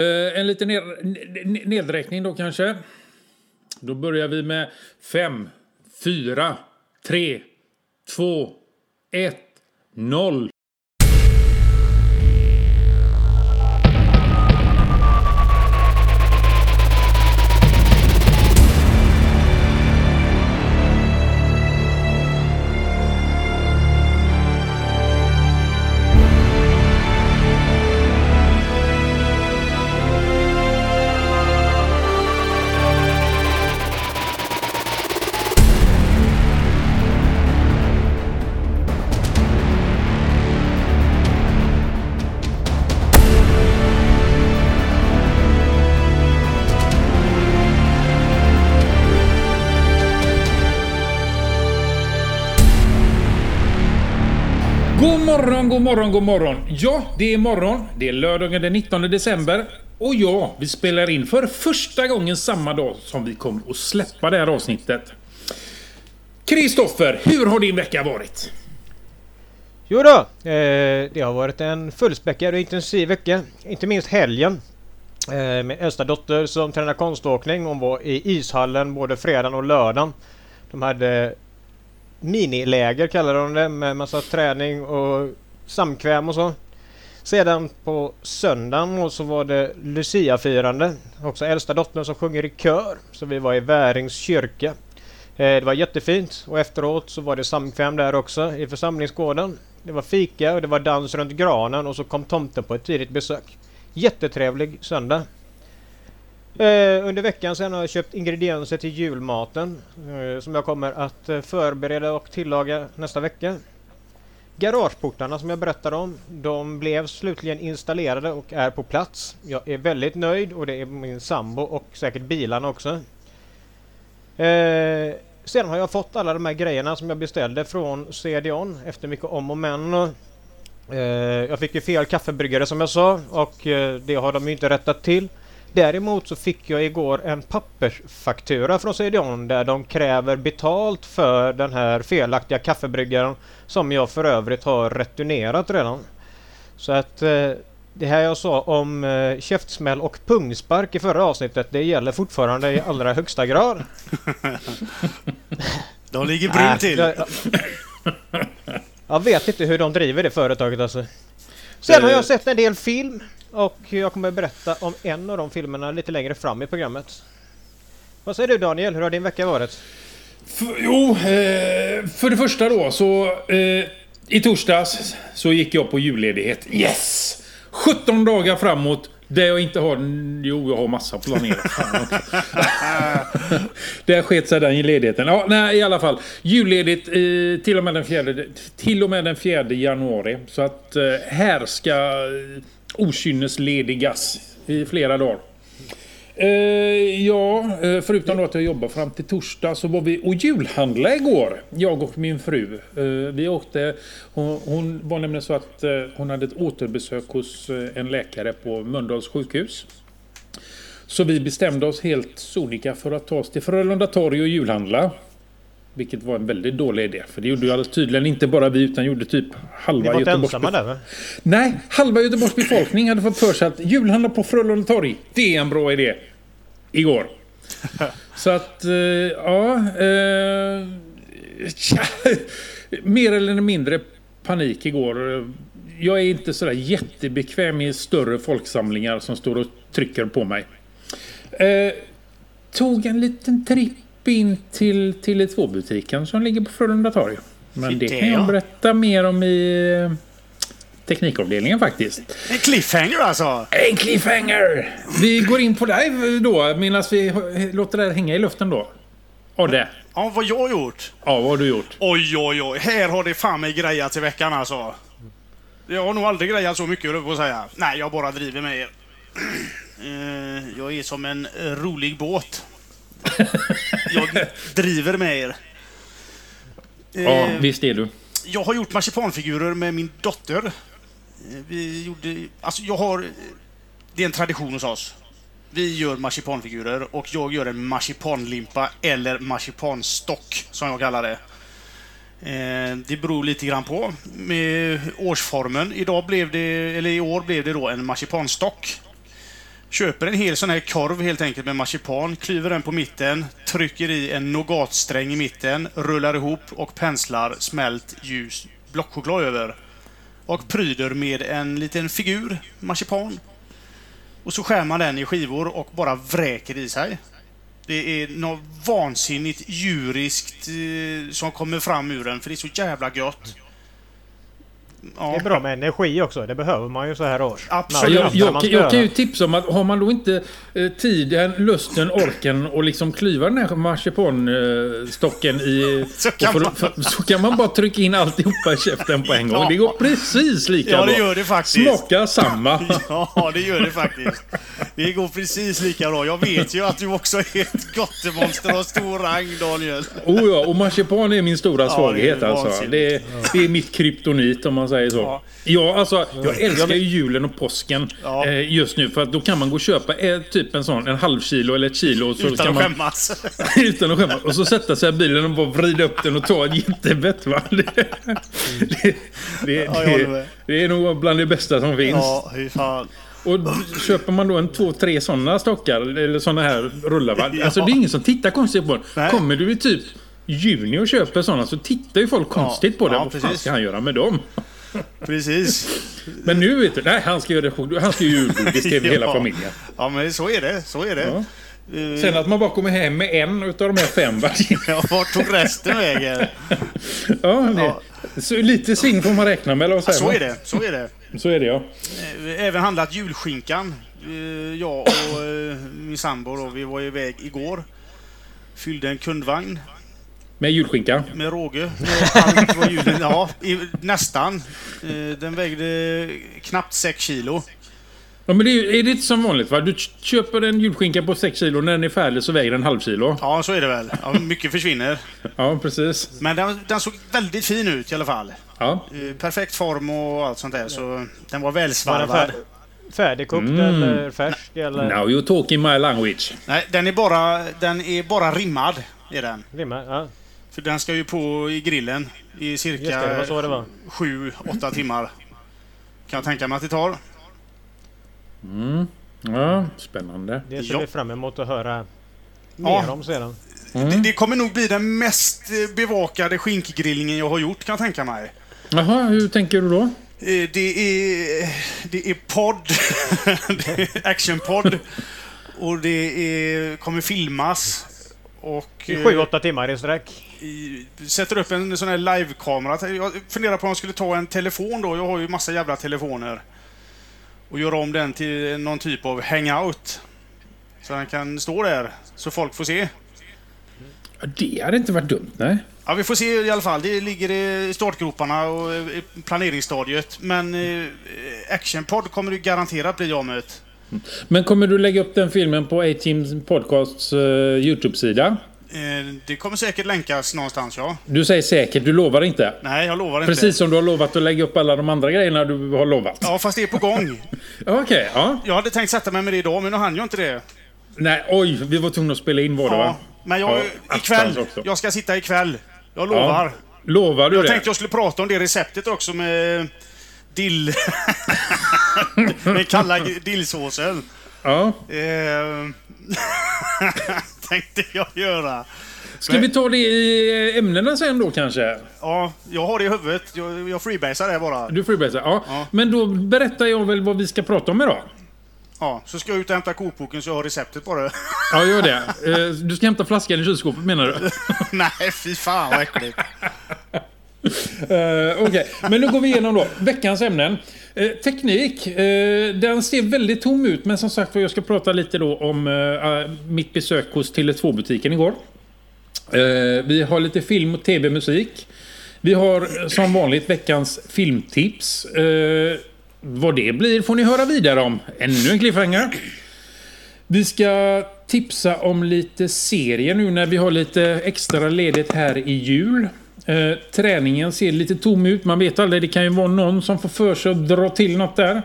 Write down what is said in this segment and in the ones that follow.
Eh, en liten nedräkning då kanske. Då börjar vi med 5, 4, 3, 2, 1, 0. Morgon, god morgon. Ja, det är morgon. Det är lördagen den 19 december. Och ja, vi spelar in för första gången samma dag som vi kommer att släppa det här avsnittet. Kristoffer, hur har din vecka varit? Jo då, eh, det har varit en fullspäckad och intensiv vecka. Inte minst helgen. Eh, min äldsta dotter som tränar konståkning. Hon var i ishallen både fredagen och lördagen. De hade miniläger kallar de det med massa träning och samkväm och så. Sedan på söndagen och så var det Lucia-firande. Också äldsta dottern som sjunger i kör. Så vi var i Värings kyrka. Eh, det var jättefint och efteråt så var det samkväm där också i församlingsgården. Det var fika och det var dans runt granen och så kom tomten på ett tidigt besök. Jättetrevlig söndag. Eh, under veckan sen har jag köpt ingredienser till julmaten eh, som jag kommer att förbereda och tillaga nästa vecka. Garageportarna som jag berättade om, de blev slutligen installerade och är på plats. Jag är väldigt nöjd och det är min sambo och säkert bilarna också. Eh, sedan har jag fått alla de här grejerna som jag beställde från CDON efter mycket om och men. Eh, jag fick ju fel kaffebryggare som jag sa och eh, det har de ju inte rättat till. Däremot så fick jag igår en pappersfaktura från CDON där de kräver betalt för den här felaktiga kaffebryggaren som jag för övrigt har returnerat redan. Så att eh, det här jag sa om eh, käftsmäll och pungspark i förra avsnittet det gäller fortfarande i allra högsta grad. de ligger brunt till. Jag, jag vet inte hur de driver det företaget alltså. Sen har jag sett en del film. Och jag kommer att berätta om en av de filmerna lite längre fram i programmet. Vad säger du Daniel? Hur har din vecka varit? För, jo, eh, för det första då så... Eh, I torsdags så gick jag på julledighet. Yes! 17 dagar framåt. Där jag inte har... Jo, jag har massa planerat. Där sket sig den ledigheten. Ja, nej, i alla fall. Julledigt eh, till, och med den 4, till och med den 4 januari. Så att eh, här ska okynnesledigas i flera dagar. Eh, ja, eh, förutom då att jag jobbar fram till torsdag så var vi och julhandlade igår. Jag och min fru. Eh, vi åkte, hon, hon, var nämligen så att eh, hon hade ett återbesök hos eh, en läkare på Mölndals sjukhus. Så vi bestämde oss helt sonika för att ta oss till Frölunda torg och julhandla. Vilket var en väldigt dålig idé. För det gjorde ju tydligen inte bara vi utan gjorde typ halva Göteborgs... Ni var inte ensamma där va? Nej, halva Göteborgs befolkning hade fått för sig att julhandla på Frölunda torg. Det är en bra idé. Igår. Så att, eh, ja... Eh, tja, mer eller mindre panik igår. Jag är inte sådär jättebekväm i större folksamlingar som står och trycker på mig. Eh, tog en liten tripp in till Tele2-butiken som ligger på Frölunda torg. Men det, kan jag berätta mer om i eh, teknikavdelningen faktiskt. En cliffhanger alltså? En cliffhanger! Vi går in på dig då medan vi låter det här hänga i luften då. Odde. Ja, vad jag har gjort? Ja, vad har du gjort? Oj, oj, oj. Här har det fan mig grejat i veckan alltså. Jag har nog aldrig grejat så mycket, på att säga. Nej, jag bara driver med er. Eh, jag är som en rolig båt. Jag driver med er. Ja, eh, visst är du. Jag har gjort marsipanfigurer med min dotter. Eh, vi gjorde... Alltså, jag har... Det är en tradition hos oss. Vi gör marsipanfigurer och jag gör en marsipanlimpa eller marsipanstock, som jag kallar det. Eh, det beror lite grann på med årsformen. Idag blev det, eller I år blev det då en marsipanstock. Köper en hel sån här korv helt enkelt med marsipan, klyver den på mitten, trycker i en nougatsträng i mitten, rullar ihop och penslar smält ljus blockchoklad över. Och pryder med en liten figur marsipan. Och så skär man den i skivor och bara vräker i sig. Det är något vansinnigt djuriskt eh, som kommer fram ur den, för det är så jävla gött. Ja. Det är bra med energi också. Det behöver man ju så här års. Absolut. Jag, jag, jag, kan ju tipsa om att har man då inte eh, tiden, lusten, orken och liksom klyva den här marsipanstocken i... Så kan för- man- för- så kan man bara trycka in alltihopa i käften på en gång. Det går precis lika Ja, det bra. gör det faktiskt. Smakar samma. Ja, det gör det faktiskt. Det går precis lika bra. Jag vet ju att du också är ett gottemonster av stor rang, Daniel. Oh ja, och marsipan är min stora Ja, svaghet det är alltså. Det är, det är mitt kryptonit om man säger så. Ja. Ja, alltså jag älskar ju julen och påsken Ja. eh, just nu för att då kan man gå och köpa eh, typ en sån, en halv kilo eller ett kilo. Så Utan att man, skämmas. utan att skämmas. Och så sätta sig i bilen och bara vrida upp den och ta ett jättebett va. Det, det, det, håller det, det är nog bland det bästa som finns. Ja, hur fan. Och köper man då en två, tre sådana stockar, eller sådana här rullar va? Ja. Alltså det är ingen som tittar konstigt på den. Nej. Kommer du i typ juni och köper sådana så tittar ju folk konstigt på det. ja, Vad fan precis. ska han göra med dem? Precis. Men nu vet du, nej han ska göra det, han ska göra julgodis till hela Ja. familjen. Ja, men så är det. Så är det. Ja. Eh, Sen att man bara kommer hem med en utav de här fem Ja, vart tog resten vägen? Ja, det, Ja. Så lite svinn får man räkna med, eller vad Ja, så är det. Så är det. Så är det ja. Eh, Även handlat julskinkan. Eh, Jag och min sambo då, vi var iväg igår. Fyllde en kundvagn Med julskinka. med råge. Med allt vad julen, ja, i, nästan. Eh, Den vägde knappt 6 kilo. Ja, men det är, är det inte som vanligt va? Du köper en julskinka på 6 kilo, när den är färdig så väger den en halv kilo. Ja, så är det väl. Ja, mycket försvinner. Ja, precis. Men den, den såg väldigt fin ut i alla fall. Ja. Eh, Perfekt form och allt sånt där. Så den var välsvarvad. fär, färdigkokt Mm. eller färsk? Eller Now you're talking my language. Nej, den är bara, den är bara rimmad. Är den. rimma? Ja, För den ska ju på i grillen i just det. Det cirka var så det var. 7-8 timmar. Kan jag tänka mig att det tar. Ja, spännande. Det ser Ja. vi fram emot att höra Ja. mer om sedan. Det, det kommer nog bli den mest eh, bevakade skinkgrillningen jag har gjort kan jag tänka mig. Jaha, hur tänker du då? Eh, Det är, det är podd, actionpodd och det är, kommer filmas. Och I sju, åtta timmar i sträck. I- sätter upp en sån här livekamera. Jag funderar på om jag skulle ta en telefon då. Jag har ju massa jävla telefoner. Och göra om den till någon typ av hangout. Så den kan stå där så folk får se. Ja, det hade inte varit dumt, nej. Ja, vi får se i alla fall. Det ligger i startgroparna och i planeringsstadiet. Men eh, Actionpodd kommer det garanterat bli av med. Men kommer du lägga upp den filmen på A-Teams Podcasts eh, YouTube-sida? Eh, det kommer säkert länkas någonstans, ja. Du säger säkert, du lovar inte. Nej, jag lovar inte. Precis som du har lovat att lägga upp alla de andra grejerna du har lovat. Ja, fast det är på gång. Ja, Okej, ja. Jag hade tänkt sätta mig med det idag, men nu hann jag inte det. Nej, oj, vi var tvungna att spela in var det Ja, va? men jag, Ja, ikväll. Jag ska sitta ikväll. Jag lovar. Lovar du Jag det? tänkte jag skulle prata om det receptet också med dill... med kalla dillsåsen. Ja. Tänkte jag göra. Ska vi ta det i eh, ämnena sen då kanske? Ja, jag har det i huvudet. Jag, jag freebasar det bara. Du börja ja. Ja. Men då berättar jag väl vad vi ska prata om idag. Ja, så ska jag ut och hämta kokboken så jag har receptet på det. Ja, gör det. Eh, Du ska hämta flaskan i kylskåpet menar du? Nej, fy fan vad äckligt. Uh, Okej, men nu går vi igenom då veckans ämnen. Eh, teknik, eh, den ser väldigt tom ut men som sagt var jag ska prata lite då om eh, ah, mitt besök hos Tele2-butiken igår. Eh, vi har lite film och tv-musik. Vi har eh, som vanligt veckans filmtips. Vad det blir får ni höra vidare om. Ännu en cliffhanger. Vi ska tipsa om lite serier nu när vi har lite extra ledigt här i jul. Eh, träningen ser lite tom ut. Man vet aldrig, det kan ju vara någon som får för sig att dra till något där.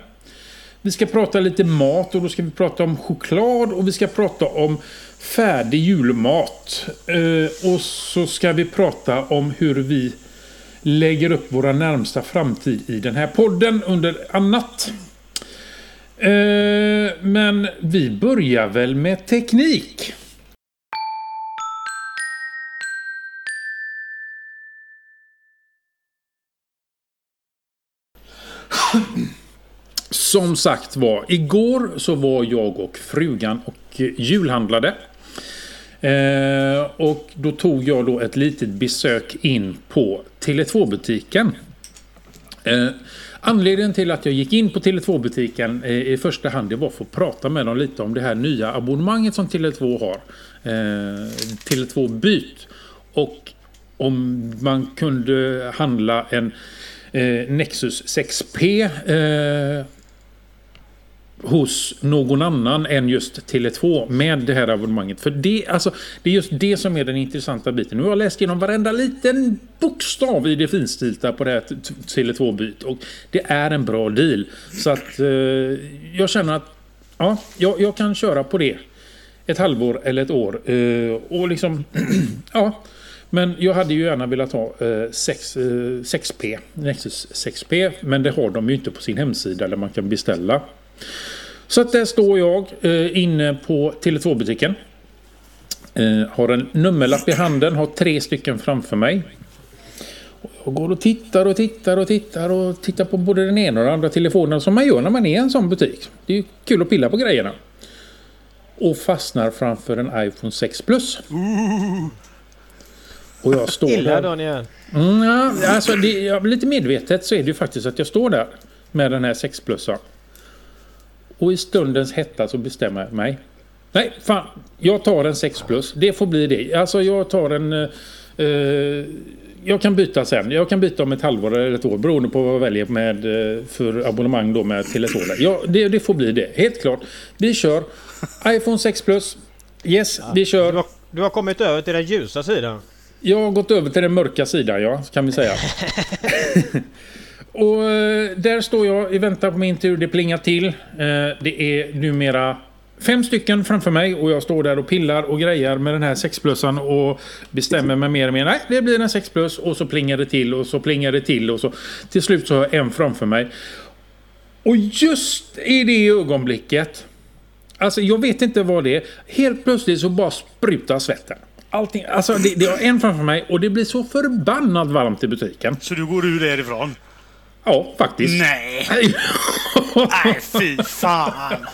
Vi ska prata lite mat och då ska vi prata om choklad och vi ska prata om färdig julmat. Eh, och så ska vi prata om hur vi lägger upp våra närmsta framtid i den här podden under annat. Eh, men vi börjar väl med teknik. Som sagt var, igår så var jag och frugan och eh, julhandlade. Eh, och då tog jag då ett litet besök in på Tele2-butiken. Eh, anledningen till att jag gick in på Tele2-butiken eh, i första hand det var för att prata med dem lite om det här nya abonnemanget som Tele2 har. Eh, Tele2 Byt. Och om man kunde handla en eh, Eh, Nexus 6P eh, hos någon annan än just Tele2 med det här abonnemanget. För det, alltså, det är just det som är den intressanta biten. Nu har jag läst igenom varenda liten bokstav i det finstilta på det här Tele2-byt och det är en bra deal. Så att eh, jag känner att ja, jag, jag, kan köra på det ett halvår eller ett år eh, och liksom ja. Men jag hade ju gärna velat ha eh, 6, eh, 6P, Nexus 6P, men det har de ju inte på sin hemsida där man kan beställa. Så att där står jag eh, inne på Tele2-butiken. Eh, har en nummerlapp i handen, har tre stycken framför mig. Jag går och tittar och tittar och tittar och tittar på både den ena och den andra telefonen som man gör när man är i en sån butik. Det är ju kul att pilla på grejerna. Och fastnar framför en iPhone 6 Plus. Och jag står Illa där. Daniel. Mm, ja, alltså det, ja, lite medvetet så är det ju faktiskt att jag står där med den här 6 plusan. Och i stundens hetta så bestämmer jag mig. Nej, fan. Jag tar en 6 plus. Det får bli det. Alltså jag tar en... Eh, eh, jag kan byta sen. Jag kan byta om ett halvår eller ett år beroende på vad jag väljer med, eh, för abonnemang då med Tele2. Ja, det, det får bli det. Helt klart. Vi kör. iPhone 6 plus. Yes, vi Du kör. har, du har kommit över till den ljusa sidan. Jag har gått över till den mörka sidan, ja, kan vi säga. och eh, där står jag i väntan på min tur. Det plingar till. Eh, det är numera fem stycken framför mig och jag står där och pillar och grejar med den här 6-plussan och bestämmer mig mer och mer. Nej, det blir en 6 plus och så plingar det till och så plingar det till och så till slut så har jag en framför mig. Och just i det ögonblicket Alltså jag vet inte vad det är. Helt plötsligt så bara sprutar svetten. Allting, alltså det, det har en framför mig och det blir så förbannat varmt i butiken. Så du går ur därifrån? Ja, faktiskt. Nej! Nej, fy fan!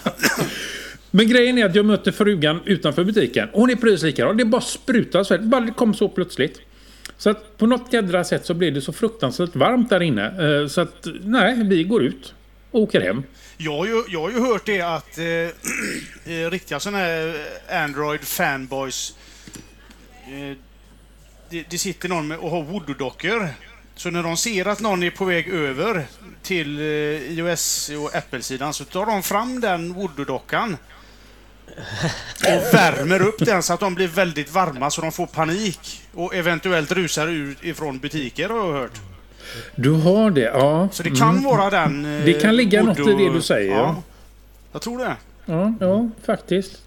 Men grejen är att jag möter frugan utanför butiken. Hon är precis likadan. Det bara sprutar svett. Bara det kom så plötsligt. Så att på något jädra sätt så blir det så fruktansvärt varmt där inne. Eh, Så att nej, vi går ut och åker hem. Jag har ju, jag har ju hört det att eh, eh, riktiga sådana här Android-fanboys... Eh, det, det sitter någon med och har voodoo-dockor. Så när de ser att någon är på väg över till eh, iOS och Apple-sidan så tar de fram den voodoo-dockan och värmer upp den så att de blir väldigt varma så de får panik och eventuellt rusar ut ifrån butiker har jag hört. Du har det, ja. Så det kan vara den... eh, Det kan ligga något i voodoo- det du säger, ja. Jag tror det. Ja, ja, faktiskt.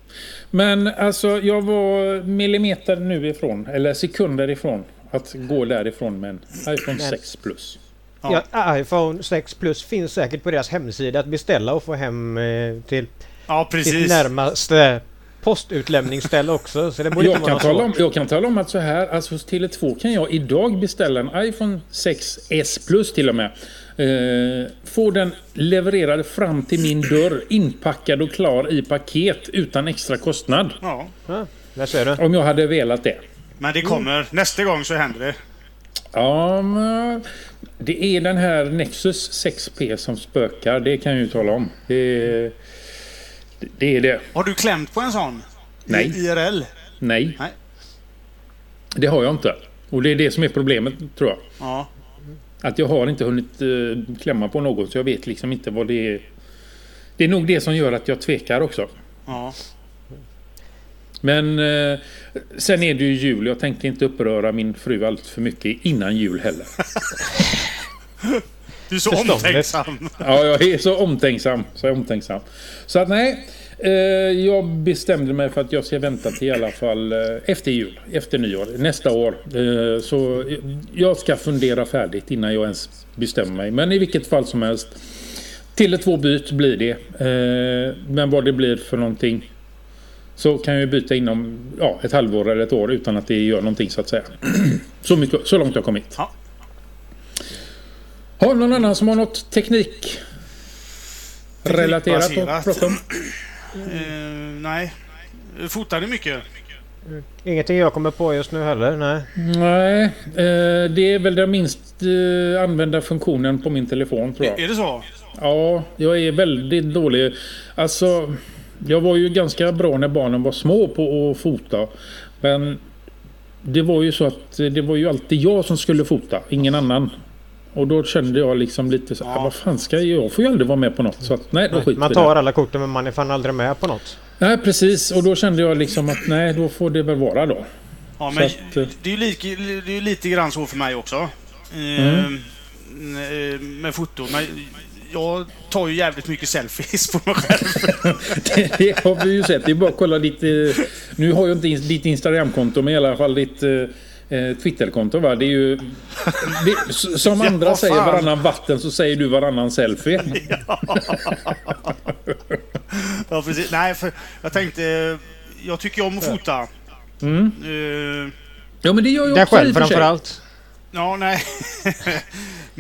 Men alltså, jag var millimeter nu ifrån, eller sekunder ifrån, att gå därifrån med en iPhone Men- 6 Plus. Ja. Ja, iPhone 6 Plus finns säkert på deras hemsida att beställa och få hem eh, till Ja, sitt precis. närmaste postutlämningsställe också. Så det borde Jag inte kan, vara tala om, jag kan tala om att så här, alltså hos Tele2 kan jag idag beställa en iPhone 6S Plus till och med. Eh, få den levererad fram till min dörr, inpackad och klar i paket utan extra kostnad. Ja. Ja, där ser du. Om jag hade velat det. Men det kommer. Nästa gång så händer det. Ja, men det är den här Nexus 6P som spökar, det kan jag ju tala om. Det, det är det. Har du klämt på en sån? Nej. I IRL? Nej, Nej. det har jag inte. Och det är det som är problemet, tror jag. Ja. Att jag har inte hunnit eh, klämma på något, så jag vet liksom inte vad det är. Det är nog det som gör att jag tvekar också. ja. Men eh, sen är det ju jul. Jag tänkte inte uppröra min fru allt för mycket innan jul heller. Du är så Förståndigt. omtänksam. Ja, jag är så omtänksam. Så omtänksam. Så att nej. Eh, jag bestämde mig för att jag ska vänta till i alla fall eh, efter jul. Efter nyår. Nästa år. Eh, så jag ska fundera färdigt innan jag ens bestämmer mig. Men i vilket fall som helst. Till ett två byt blir det. Men vad det blir för någonting så kan jag byta inom ja, ett halvår eller ett år utan att det gör någonting så att säga. Så, mycket, så långt jag kommit. Ja. Har någon annan som har något teknik relaterat att prata om? Eh, nej. Fotar ni mycket? Ingenting jag kommer på just nu heller, nej. Nej, eh, det är väl den minst eh, använda funktionen på min telefon tror jag. Är det så? Ja, jag är väldigt dålig. Alltså, jag var ju ganska bra när barnen var små på att fota. Men det var ju så att det var ju alltid jag som skulle fota, ingen annan. Och då kände jag liksom lite så Ja. ja. vad fan ska jag? Jag får ju aldrig vara med på något. Så att, nej, då skiter Man tar alla korten men man är fan aldrig med på något. Nej, precis. Och då kände jag liksom att nej, då får det väl vara då. Ja, men att, eh, det är ju lite, det är lite grann så för mig också. Eh, Mm. eh, Med foto. Men jag tar ju jävligt mycket selfies på mig själv. det, det har vi ju sett. Det är bara att kolla ditt... Eh, nu har jag inte ditt Instagramkonto, men i alla fall ditt eh, Twitterkonto. Va? Det är ju... Det, som Ja, andra vad säger varannan vatten så säger du varannan selfie. ja, precis. Nej, för jag tänkte... Jag tycker om att fota. Mm. Eh, Ja, men det gör jag också i själv och för sig. framförallt. ja, nej.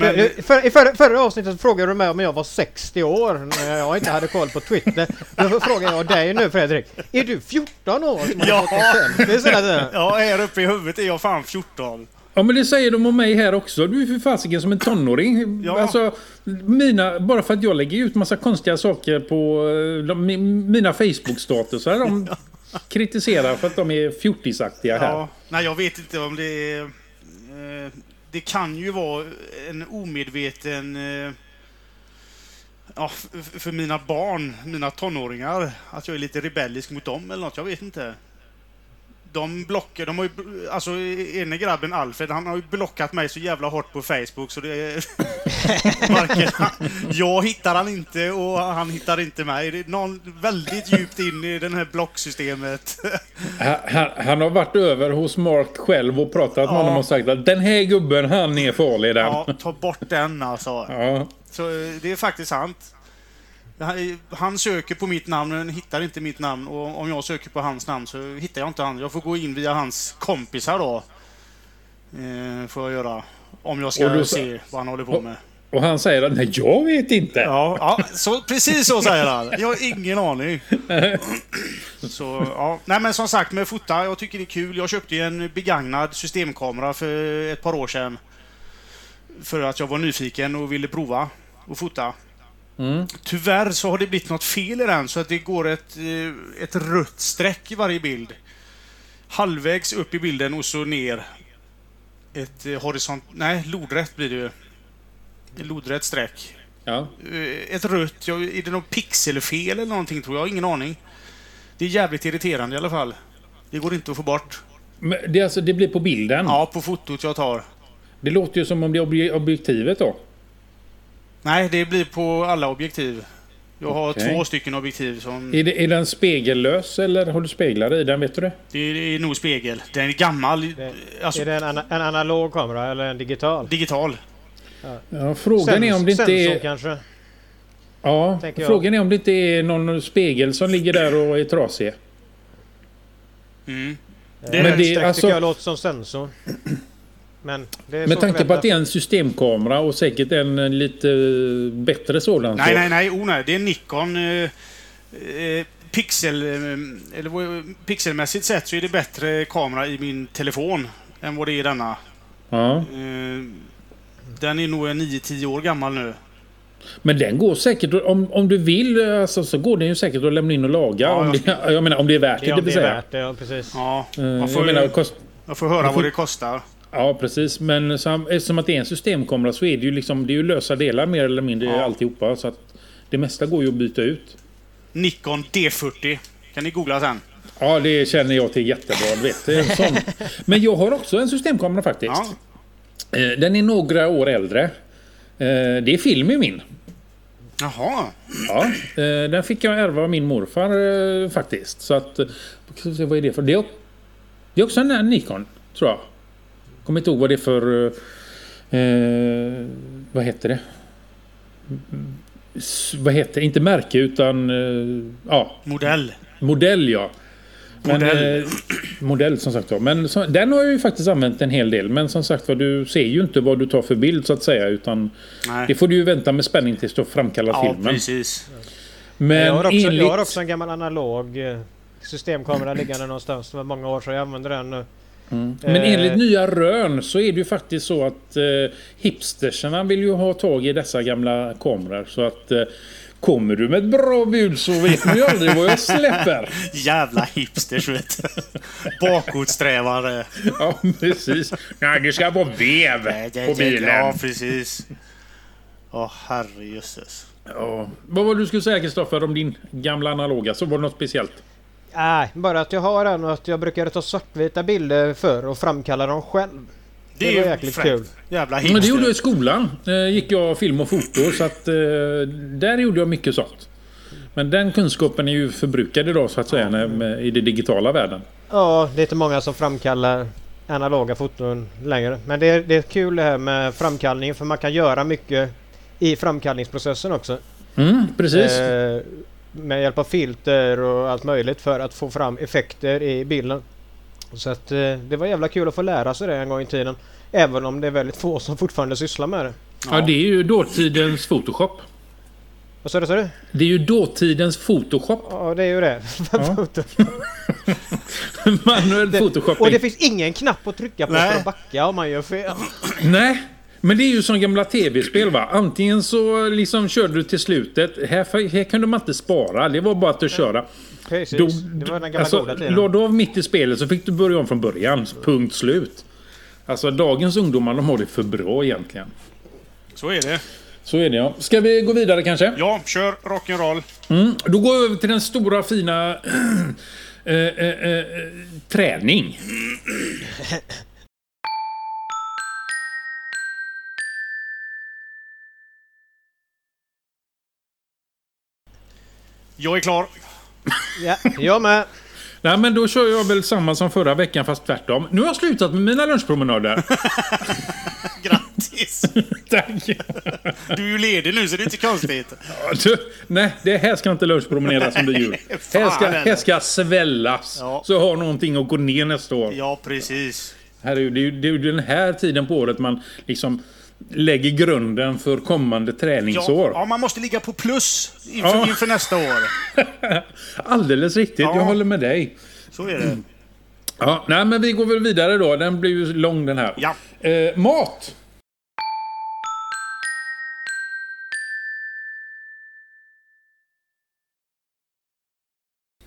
Men, men, för, I förra, förra avsnittet frågade du mig om jag var 60 år när jag inte hade koll på Twitter. Då frågar jag dig nu Fredrik. Är du 14 år som har Ja. ja, här uppe i huvudet är jag fan 14. Ja, men det säger de om mig här också. Du är för fasiken som en tonåring. Ja. Alltså, mina, bara för att jag lägger ut massa konstiga saker på eh, de, mi- mina Facebook-statusar. De kritiserar för att de är fjortisaktiga här. Ja, nej, jag vet inte om det är... Eh, det kan ju vara en omedveten... Eh, ja, för mina barn, mina tonåringar, att jag är lite rebellisk mot dem eller något. Jag vet inte. De blockar, de har ju, alltså ene grabben Alfred, han har ju blockat mig så jävla hårt på Facebook så det är... varken, jag hittar han inte och han hittar inte mig. Det är någon väldigt djupt in i det här blocksystemet. Han, han, har varit över hos Mark själv och pratat med Ja. honom och sagt att den här gubben han är farlig den. Ja, ta bort den alltså. Ja. Så eh, det är faktiskt sant. Han- söker på mitt namn men hittar inte mitt namn och om jag söker på hans namn så hittar jag inte han. Jag får gå in via hans kompisar då. Eh, får jag göra. Om jag ska du- se vad han håller på med. Och han säger att nej, jag vet inte. Ja, ja så, precis så säger han. Jag har ingen aning. Så, ja. Nej men som sagt med fota, jag tycker det är kul. Jag köpte en begagnad systemkamera för ett par år sedan. För att jag var nyfiken och ville prova och fota. Mm. Tyvärr så har det blivit något fel i den så att det går ett, eh, ett rött streck i varje bild. Halvvägs upp i bilden och så ner. Ett eh, horisont... Nej, lodrätt blir det ju. Ett lodrätt streck. Ja. Eh, Ett rött, ja, är det något pixelfel eller någonting tror jag? Ingen aning. Det är jävligt irriterande i alla fall. Det går inte att få bort. Men det, alltså, det blir på bilden. Ja, på fotot jag tar. Det låter ju som om det är obje- objektivet då. Nej, det blir på alla objektiv. Jag har Okej. två stycken objektiv som... Är, det, är den spegellös eller har du speglare i den? Vet du det? Det är nog spegel. Den är gammal. Det- Alltså, Är det en, ana- en analog kamera eller en digital? digital. Ja, frågan är om det inte Sensor är... kanske? Ja, frågan är om det inte är någon spegel som ligger där och är trasig. Mm. Det, Men men det- det alltså- tycker jag låter som sensor. Men det är Med tanke på att det är en systemkamera och säkert en eh, lite bättre sådan. Nej, så- nej, nej. Oh, nej. Det är Nikon. Eh, eh, pixel, eh, eller, pixelmässigt sett så är det bättre kamera i min telefon än vad det är i denna. Ja. Eh, den är nog en 9-10 år gammal nu. Men den går säkert, om, om du vill, alltså, så går den ju säkert att lämna in och laga. Ja, om det, jag menar om det är värt det, Ja, det vill det är säga. värt det, ja precis. Ja, Eh, man får, Jag menar, kost, jag får höra man får- vad det kostar. Ja, precis. Men som, eftersom att det är en systemkamera så är det ju liksom, det är ju lösa delar mer eller mindre Ja. alltihopa. Så att det mesta går ju att byta ut. Nikon D40. Kan ni googla sen? Ja, det känner jag till jättebra. Vet. Sån. Men jag har också en systemkamera faktiskt. Ja. Eh, Den är några år äldre. Eh, Det är film i min. Jaha. Ja, eh, den fick jag ärva av min morfar faktiskt. Så att... Vad är det för? Det är, också en Nikon, tror jag. Kommer inte ihåg vad det är för... eh, vad heter det? s- vad heter det? Inte märke utan eh, ja, Modell. modell ja. Men, Modell. eh, modell som sagt var. Men så, den har jag ju faktiskt använt en hel del. Men som sagt var, du ser ju inte vad du tar för bild så att säga. Utan Nej. det får du ju vänta med spänning tills du har framkallat Ja, filmen. precis. Men jag, har också, enligt... jag har också en gammal analog eh, systemkamera liggande någonstans. Det var många år sedan jag använde den nu. Mm. Men Eh. enligt nya rön så är det ju faktiskt så att eh, hipstersarna vill ju ha tag i dessa gamla kameror. Så att eh, kommer du med ett bra bud så vet man ju aldrig vad jag släpper. Jävla hipsters vet du. Bakåtsträvare. Ja, precis. Nej, det ska vara vev på bilen. Ja, precis. Åh, herrejösses. Ja. Vad var det du skulle säga Kristoffer om din gamla analoga? Så var det något speciellt? Nej, bara att jag har den och att jag brukar ta svartvita bilder för och framkalla dem själv. Det, är var ju jäkligt fräckt. kul. Jävla Men det gjorde jag i hipster. skolan. Eh, gick jag film och foto så att eh, där gjorde jag mycket sånt. Men den kunskapen är ju förbrukad idag så att säga när, med, i den digitala världen. Ja, det är inte många som framkallar analoga foton längre. Men det är, det är kul det här med framkallning för man kan göra mycket i framkallningsprocessen också. Mm, precis. Eh, med hjälp av filter och allt möjligt för att få fram effekter i bilden. Så att eh, det var jävla kul att få lära sig det en gång i tiden. Även om det är väldigt få som fortfarande sysslar med det. Ja, det är ju dåtidens Photoshop. Vad sa du? sa du? Det är ju dåtidens Photoshop. Ja, det är ju det. Foto. Manuell och photoshopping. det finns ingen knapp att trycka på Nej. för att backa om man gör fel. Nej, men det är ju som gamla tv-spel va. Antingen så liksom körde du till slutet. Här, här kunde man inte spara. Det var bara att du köra. Precis. Då, det var den gamla alltså, goda du av mitt i spelet så fick du börja om från början. Punkt slut. Alltså dagens ungdomar de har det för bra egentligen. Så är det. Så är det ja. Ska vi gå vidare kanske? Ja, kör rock'n'roll. Mm. Då går vi över till den stora fina eh, eh, eh, träning. Jag är klar. Ja, jag med. Nej men då kör jag väl samma som förra veckan fast tvärtom. Nu har jag slutat med mina lunchpromenader. Grattis! Tack! Du är ju ledig nu så det är inte konstigt. Ja, du, nej, det här ska inte lunchpromeneras under jul. Fan, här, ska, här ska svällas. Ja. Så jag har någonting att gå ner nästa år. Ja, precis. Här är ju, det, är ju, det är ju den här tiden på året man liksom lägger grunden för kommande Ja, träningsår. ja, man måste ligga på plus inför, Ja. inför nästa år. Alldeles riktigt, Ja. jag håller med dig. Så är det. Ja, nej, men vi går väl vidare då. Den blir ju lång den här. Ja. Eh, mat!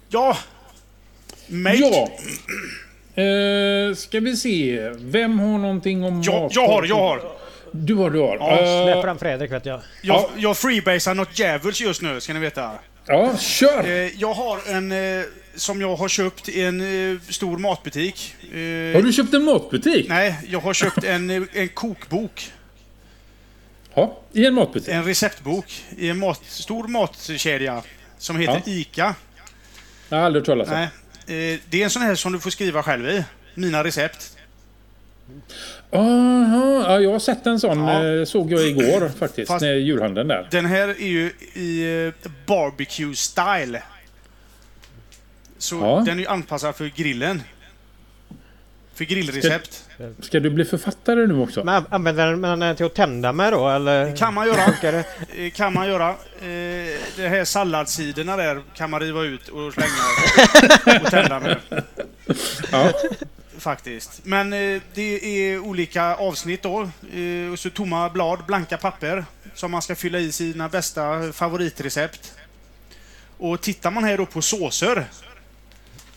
Ja. Mate. Ja! Eh, ska vi se. Vem har någonting om Ja, mat? jag har, jag har. Du har, du har. Ja, Eh, Släpp fram Fredrik vet jag. Jag, Ja. jag freebasar något djävulskt just nu, ska ni veta. ja, kör! Eh, jag har en eh, som jag har köpt i en stor matbutik. Har du köpt en matbutik? Nej, jag har köpt en, en kokbok. Ja, i en matbutik. En receptbok i en mat, stor matkedja som heter Ja. ICA. Jag har aldrig hört talas om. Nej, det är en sån här som du får skriva själv i. Mina recept. Aha, ja, jag har sett en sån. Ja. eh, Såg jag igår faktiskt. Fast- När julhandeln där. Den här är ju i eh, barbecue style. Så Ja. den är ju anpassad för grillen. För grillrecept. Ska du bli författare nu också? Men använder man den till att tända med då eller? Kan man göra. Det? Kan man göra. Eh, de här salladssidorna där kan man riva ut och slänga och tända med. Ja. Faktiskt. Men eh, det är olika avsnitt då. Eh, och så tomma blad, blanka papper. Som man ska fylla i sina bästa favoritrecept. Och tittar man här då på såser.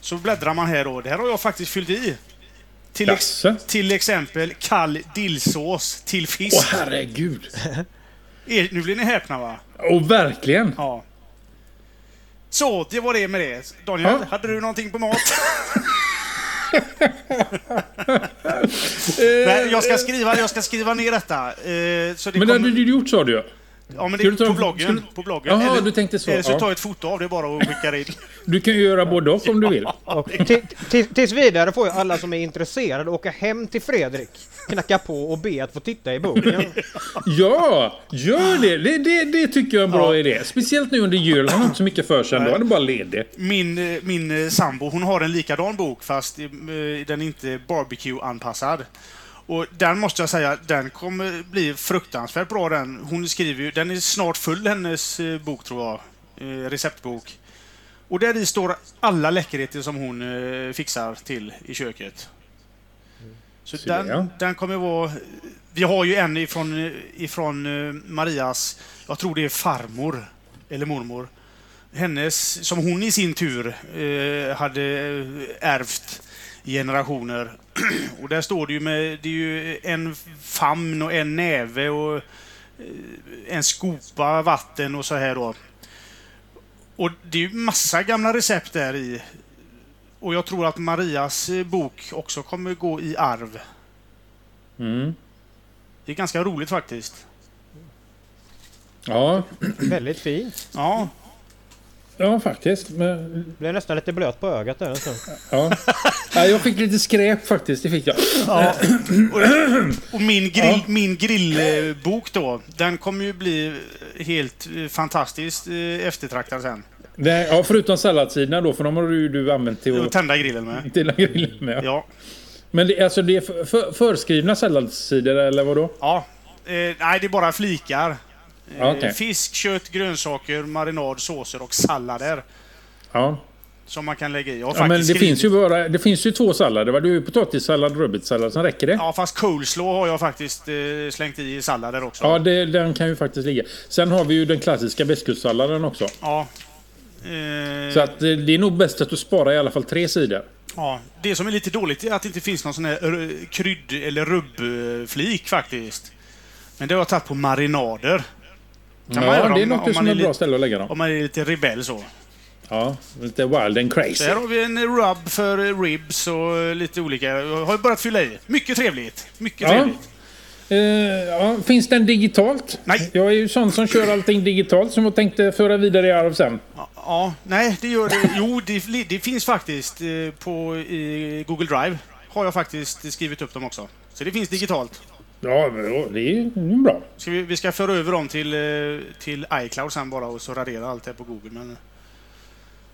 Så bläddrar man här då. Det här har jag faktiskt fyllt i. Till, ex- till exempel kall dillsås till Åh fisk. herregud! Er, nu blir ni häpna va? Och verkligen! Ja. Så, det var det med det. Daniel, Ja. hade du någonting på mat? Nej, jag ska skriva, jag ska skriva ner detta. Eh, det Men det kommer, hade du gjort sa du ju. Ja, men det du ta är på en- bloggen. du- På bloggen. Jaha, du tänkte så, Eller så ja. tar jag ett foto av det bara och skickar in. Du kan ju göra både och om du vill. Tills vidare får ju alla som är intresserade åka hem till Fredrik, knacka på och be att få titta i boken. Ja, gör det. Det, det, det tycker jag är en bra Ja. idé. Speciellt nu under jul. Han har inte så mycket för sig ändå. Han är bara ledig. Min, eh, min eh, sambo, hon har en likadan bok fast eh, den är inte barbecue-anpassad. Och den måste jag säga, den kommer bli fruktansvärt bra den. Hon skriver ju, den är snart full hennes eh, bok tror jag. Eh, receptbok. Och där i står alla läckerheter som hon eh, fixar till i köket. Så den, den kommer vara... Vi har ju en ifrån, ifrån Marias, jag tror det är farmor, eller mormor. Hennes, som hon i sin tur hade ärvt generationer. och där står det ju med, det är ju en famn och en näve och eh, en skopa vatten och så här då. Och det är ju massa gamla recept där i. Och jag tror att Marias eh, bok också kommer gå i arv. Mm. Det är ganska roligt faktiskt. Ja, Väldigt fint. Ja, ja faktiskt. Men, Blev nästan lite blöt på ögat där stund. ja. ja, jag fick lite skräp faktiskt. Det fick jag. Ja. Och, min, grill, Ja. min grillbok då, den kommer ju bli helt eh, fantastiskt eh, eftertraktad sen. Det, ja, förutom salladsidorna då, för de har du, du använt till att tända grillen med. dela grillen med. Ja. Men det, alltså, det är för, för, förskrivna salladssidor eller vad då? ja. Eh, nej, det är bara flikar. Eh, Ja, okej. Fisk, kött, grönsaker, marinad, såser och sallader. Ja. Som man kan lägga i. Ja men det skrivit- finns, ju bara, det finns ju två sallader. va? Du har ju potatissallad och rödbetssallad. Sen räcker det. Ja, fast coleslaw har jag faktiskt eh, slängt i sallader också. Ja, det, den kan ju faktiskt ligga. Sen har vi ju den klassiska västkustsalladen också. Ja. Eh, Så att eh, det är nog bäst att du sparar i alla fall tre sidor. ja. Det som är lite dåligt är att det inte finns någon sån här eh, krydd eller rubbflik faktiskt. Men det har jag tagit på marinader. Kan man ja, göra det är något om som man är ett bra ställe att lägga dem. Om man är lite rebell så. Ja, lite wild and Så crazy. här har vi en rub för eh, ribs och eh, lite olika. Jag har börjat fylla i. Mycket trevligt. Mycket Ja. trevligt. Eh, ja, finns den digitalt? Nej. Jag är ju sån som kör allting digitalt som jag tänkte föra vidare i arv sen. Ja, Ja, nej, det gör det. Jo, det, det finns faktiskt på i Google Drive. Har jag faktiskt skrivit upp dem också. Så det finns digitalt. Ja, ja, det är ju bra. Ska vi, vi ska föra över dem till, eh, till iCloud sen bara och så radera allt det här på Google. Men,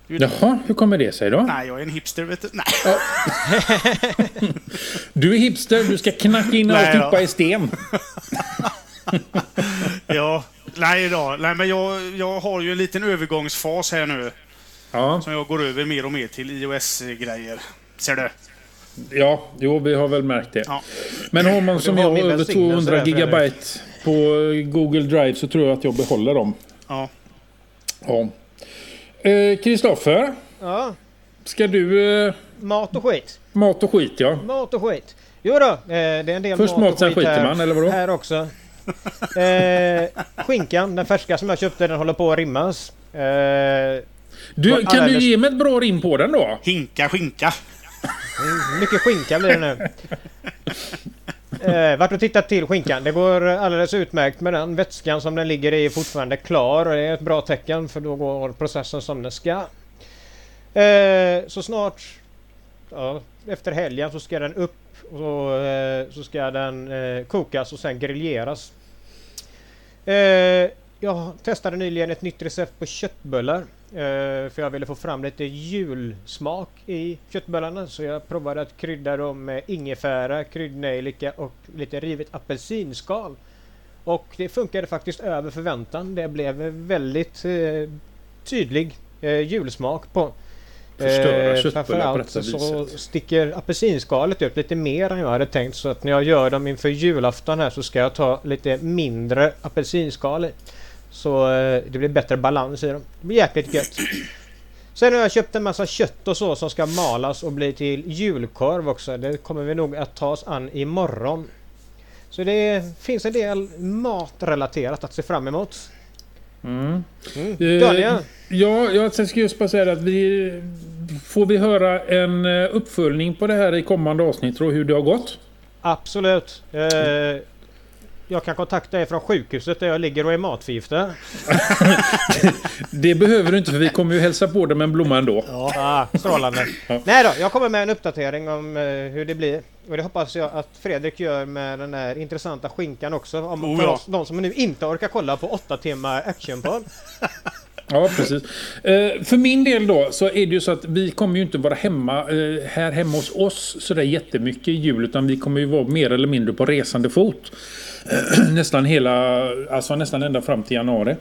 Jaha, hur kommer det sig då? nej, jag är en hipster vet du. Nej. Du är hipster, du ska knacka in alltihopa ja. i sten. Ja, nej då. Nej, men jag, jag har ju en liten övergångsfas här nu. Ja, Som jag går över mer och mer till iOS-grejer. Ser du? Ja, jo, vi har väl märkt det. Ja. Men har man som jag över välsignelse 200 där, gigabyte på Google Drive så tror jag att jag behåller dem. Ja. Ja. Eh, Kristoffer, Ja, ska du... Eh, mat och skit. mat och skit ja. Mat och skit. Jo då, eh, det är en del Först mat, mat, sen och skit skiter här, man, eller vadå? Här också. Eh, skinkan, den färska som jag köpte, den håller på att rimmas. Eh, Du, kan du ge mig ett bra rim på den då? Hinka skinka. Mycket skinka blir det nu. Eh, vart och tittat till skinkan. Det går alldeles utmärkt med den. Vätskan som den ligger i är fortfarande klar och det är ett bra tecken för då går processen som den ska. Eh, så snart ja, efter helgen så ska den upp och så, eh, så ska den eh, kokas och sen grilleras. Eh, jag testade nyligen ett nytt recept på köttbullar. Eh, för jag ville få fram lite julsmak i köttbullarna så jag provade att krydda dem med ingefära, kryddnejlika och lite rivet apelsinskal. Och det funkade faktiskt över förväntan. Det blev väldigt eh, tydlig eh, julsmak på. Förstöra köttbullar på framförallt detta så viset. sticker apelsinskalet ut lite mer än jag hade tänkt så att när jag gör dem inför julafton här så ska jag ta lite mindre apelsinskal i. Så eh, det blir bättre balans i dem. Det blir jäkligt gött. Sen har jag köpt en massa kött och så som ska malas och bli till julkorv också. Det kommer vi nog att ta oss an imorgon. Så det finns en del matrelaterat att se fram emot. Mm. Mm. Eh, Daniel? Ja, jag ska just bara säga att vi... Får vi höra en eh, uppföljning på det här i kommande avsnitt och hur det har gått? Absolut. Eh, jag kan kontakta er från sjukhuset där jag ligger och är matförgiftad. Det behöver du inte för vi kommer ju hälsa på dig med en blomma ändå. Ah, strålande. Ja. Nej då, jag kommer med en uppdatering om eh, hur det blir. Och det hoppas jag att Fredrik gör med den här intressanta skinkan också. Om, Oh, för ja. oss, de som nu inte orkar kolla på åtta timmar actionpodd. Ja, precis. Eh, för min del då så är det ju så att vi kommer ju inte vara hemma eh, här hemma hos oss sådär jättemycket i jul utan vi kommer ju vara mer eller mindre på resande fot. nästan hela, alltså nästan ända fram till januari.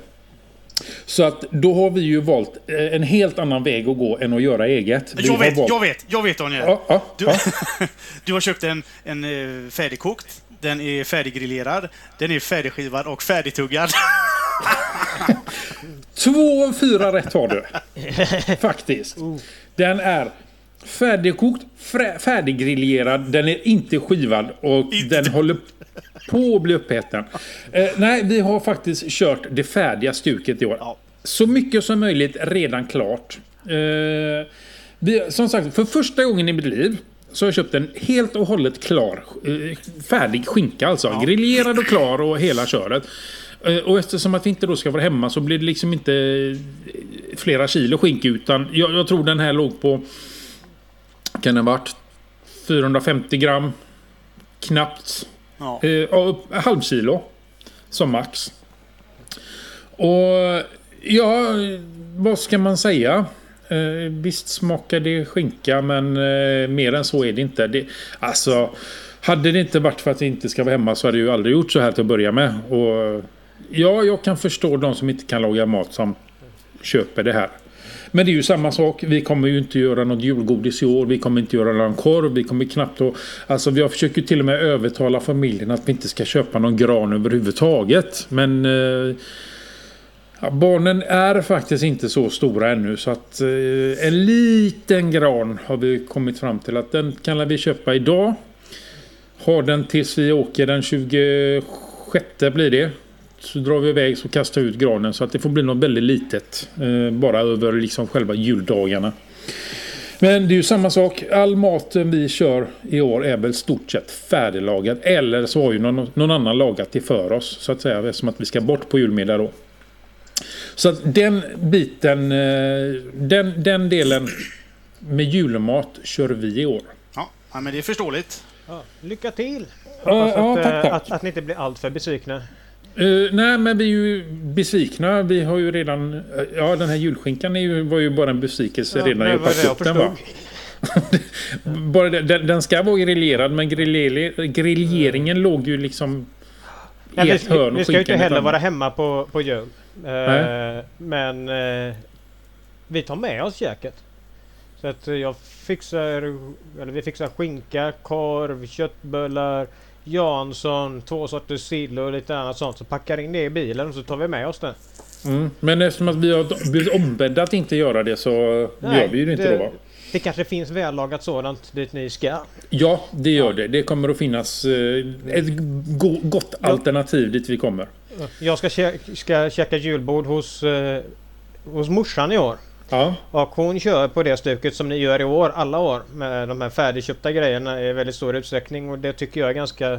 Så att då har vi ju valt eh, en helt annan väg att gå än att göra eget. Jag vet, valt- jag vet, jag vet Daniel. Ja, ja, Du, ja. du har köpt en, en färdigkokt, den är färdiggrillerad, den är färdigskivad och färdigtuggad. Två av fyra rätt har du. Faktiskt. Den är färdigkokt, färdiggrillerad, den är inte skivad och Inte. den håller på att bli uppäten. Eh, nej, vi har faktiskt kört det färdiga stuket i år. Ja. Så mycket som möjligt redan klart. Eh, vi, som sagt, för första gången i mitt liv så har jag köpt en helt och hållet klar, eh, färdig skinka alltså. Grillerad och klar och hela köret. Eh, Och eftersom att vi inte då ska vara hemma så blir det liksom inte eh, flera kilo skinka utan jag, jag tror den här låg på kan ha varit 450 gram knappt Ja. Eh, halv kilo. Som max. Och ja, vad ska man säga? Eh, visst smakar det skinka men eh, mer än så är det inte. Det, alltså, hade det inte varit för att vi inte ska vara hemma så hade jag ju aldrig gjort så här till att börja med. Och, ja, jag kan förstå de som inte kan laga mat som köper det här. Men det är ju samma sak. Vi kommer ju inte göra något julgodis i år. Vi kommer inte göra någon korv. Vi kommer knappt att... Alltså vi har försökt till och med övertala familjen att vi inte ska köpa någon gran överhuvudtaget. Men... Eh, ja, barnen är faktiskt inte så stora ännu så att eh, en liten gran har vi kommit fram till att den kan vi köpa idag. Har den tills vi åker den 26 blir det. Så drar vi iväg så kastar vi ut granen så att det får bli något väldigt litet. Eh, bara över liksom själva juldagarna. Men det är ju samma sak. All maten vi kör i år är väl stort sett färdiglagad. Eller så har ju någon, någon annan lagat det för oss. Så att säga. Eftersom att vi ska bort på julmiddag då. Så att den biten, eh, den, den delen med julmat kör vi i år. Ja, men det är förståeligt. Ja, lycka till! Ja, Hoppas ja, att, tack, eh, tack. Att, att ni inte blir alltför besvikna. Eh, nej, men vi är ju besvikna. Vi har ju redan... eh, ja, den här julskinkan är ju, var ju bara en besvikelse Ja, redan när jag packade upp den. Va? bara det, den, den ska vara grillerad, men griller, grilleringen låg ju liksom Nej, i vi, ett hörn vi, vi och ska ju inte heller vara hemma på, på jul. Nej. men eh, vi tar med oss käket. Så att jag fixar, eller vi fixar skinka, korv, köttbullar, Jansson, två sorters sill och lite annat sånt. Så packar in det i bilen och så tar vi med oss det. Mm. Men eftersom att vi har blivit ombedda att inte göra det så gör vi ju det inte då va? Det kanske finns vällagat sådant dit ni ska. Ja, det gör det. Det kommer att finnas eh, ett go gott alternativ dit vi kommer. Jag ska, kä- ska käka julbord hos, eh, hos morsan i år. Ja, Och hon kör på det stuket som ni gör i år, alla år. Med de här färdigköpta grejerna i väldigt stor utsträckning. Och det tycker jag är ganska,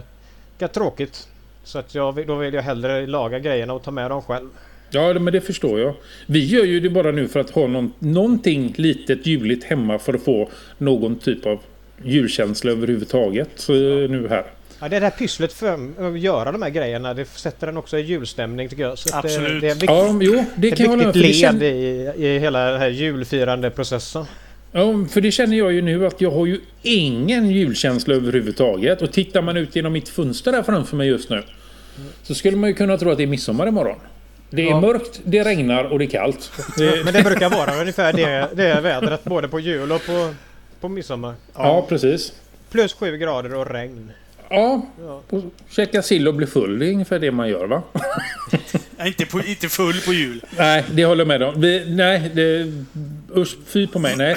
ganska tråkigt. Så att jag, då vill jag hellre laga grejerna och ta med dem själv. ja men det förstår jag. Vi gör ju det bara nu för att ha någon, någonting litet juligt hemma för att få någon typ av julkänsla överhuvudtaget eh, nu här. Ja, det är det här pysslet för att göra de här grejerna. Det sätter den också i julstämning tycker jag. Så det, Absolut. det är viktigt, Ja, jo, det det kan ett viktigt det led känner, i, i hela den här julfirande processen. ja, för det känner jag ju nu att jag har ju ingen julkänsla överhuvudtaget. Och tittar man ut genom mitt fönster där framför mig just nu. Så skulle man ju kunna tro att det är midsommar imorgon. Det är Ja. mörkt, det regnar och det är kallt. Det, Men det brukar vara ungefär det, det vädret både på jul och på, på midsommar. ja, precis. Plus sju grader och regn. Ja, och käka sill och bli full. Det är ungefär det man gör va? Är inte, på, inte full på jul. Nej, det håller jag med om. Vi, nej, det, usch, fy på mig. Nej.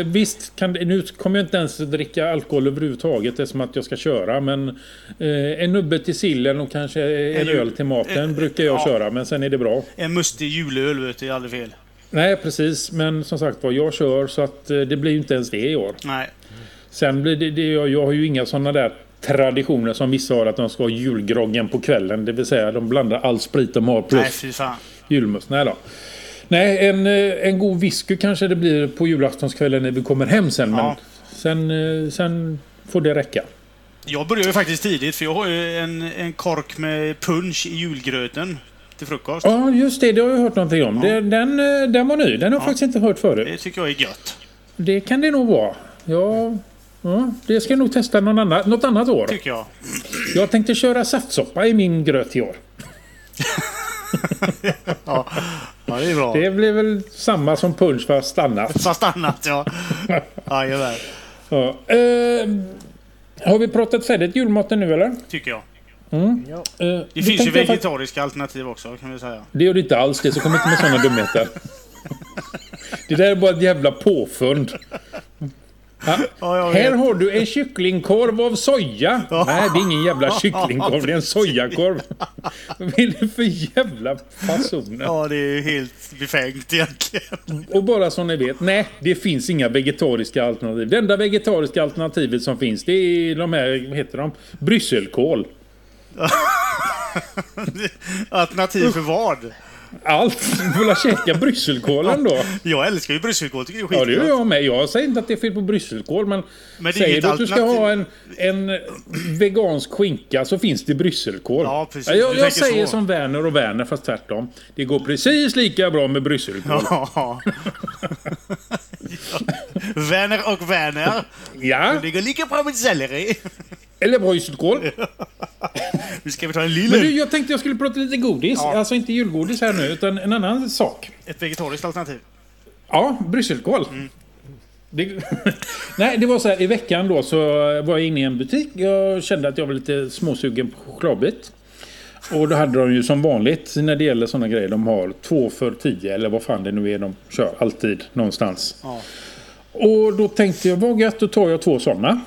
Eh, visst, kan, nu kommer jag inte ens dricka alkohol överhuvudtaget eftersom att jag ska köra. Men eh, en nubbe till sillen och kanske en En öl till maten eh, brukar jag ja. köra. Men sen är det bra. En mustig julöl vet du, är aldrig fel. Nej, precis. Men som sagt var, jag kör så att eh, det blir ju inte ens det i år. Nej. Sen blir det, det jag, jag har ju inga sådana där traditioner som vissa har att de ska ha julgroggen på kvällen. Det vill säga de blandar all sprit de har Nej, plus fy fan. julmust. Nej då. Nej, en, eh, en god whisky kanske det blir på julaftonskvällen när vi kommer hem sen. Men Ja. sen, eh, sen får det räcka. Jag börjar ju faktiskt tidigt för jag har ju en, en kork med punch i julgröten till frukost. Ja, just det. Det har jag hört någonting om. Det, den, eh, den var ny. Den har jag faktiskt inte hört förut. Det tycker jag är gött. Det kan det nog vara. Ja, ja, det ska jag nog testa någon annan, något annat år. Tycker jag. Jag tänkte köra saftsoppa i min gröt i år. Ja, ja det är bra. Det blir väl samma som punch fast annat. Fast annat, ja. Jajamän, Ja. Eh, har vi pratat färdigt julmaten nu eller? tycker jag. Eh, Det finns ju vegetariska alternativ också, kan vi säga. Det gör det inte alls det, så kom inte med sådana dumheter. Det där är bara ett jävla påfund. Ja. Här har du en kycklingkorv av soja. Nej, det är ingen jävla kycklingkorv, det är en sojakorv. Vad är det för jävla fasoner? Ja, det är helt befängt egentligen. Och bara så ni vet, nej, det finns inga vegetariska alternativ. Det enda vegetariska alternativet som finns, det är de här, vad heter de? Brysselkål. Alternativ för vad? Allt! Väl käka brysselkålen då. Jag älskar ju brysselkål, tycker jag är Ja, det gör jag med. Jag säger inte att det är fel på brysselkål, men, Men säger du att du ska ha en, en vegansk skinka så finns det brysselkål. Ja, precis. jag jag säger så. som Werner och Werner, fast tvärtom. Det går precis lika bra med brysselkål. Ja. Werner och Werner. Ja, Det går lika bra med selleri. Eller brysselkål. Nu ska vi ta en Men lille. du, jag tänkte jag skulle prata lite godis. Ja. Alltså inte julgodis här nu, utan en annan sak. Ett vegetariskt alternativ. Ja, brysselkål. Mm. Det, nej, det var så här i veckan då så var jag inne i en butik. Jag kände att jag var lite småsugen på chokladbit. Och då hade de ju som vanligt när det gäller sådana grejer. De har två för tio eller vad fan det nu är de kör alltid någonstans. Ja. Och då tänkte jag, vad gött, då tar jag två sådana.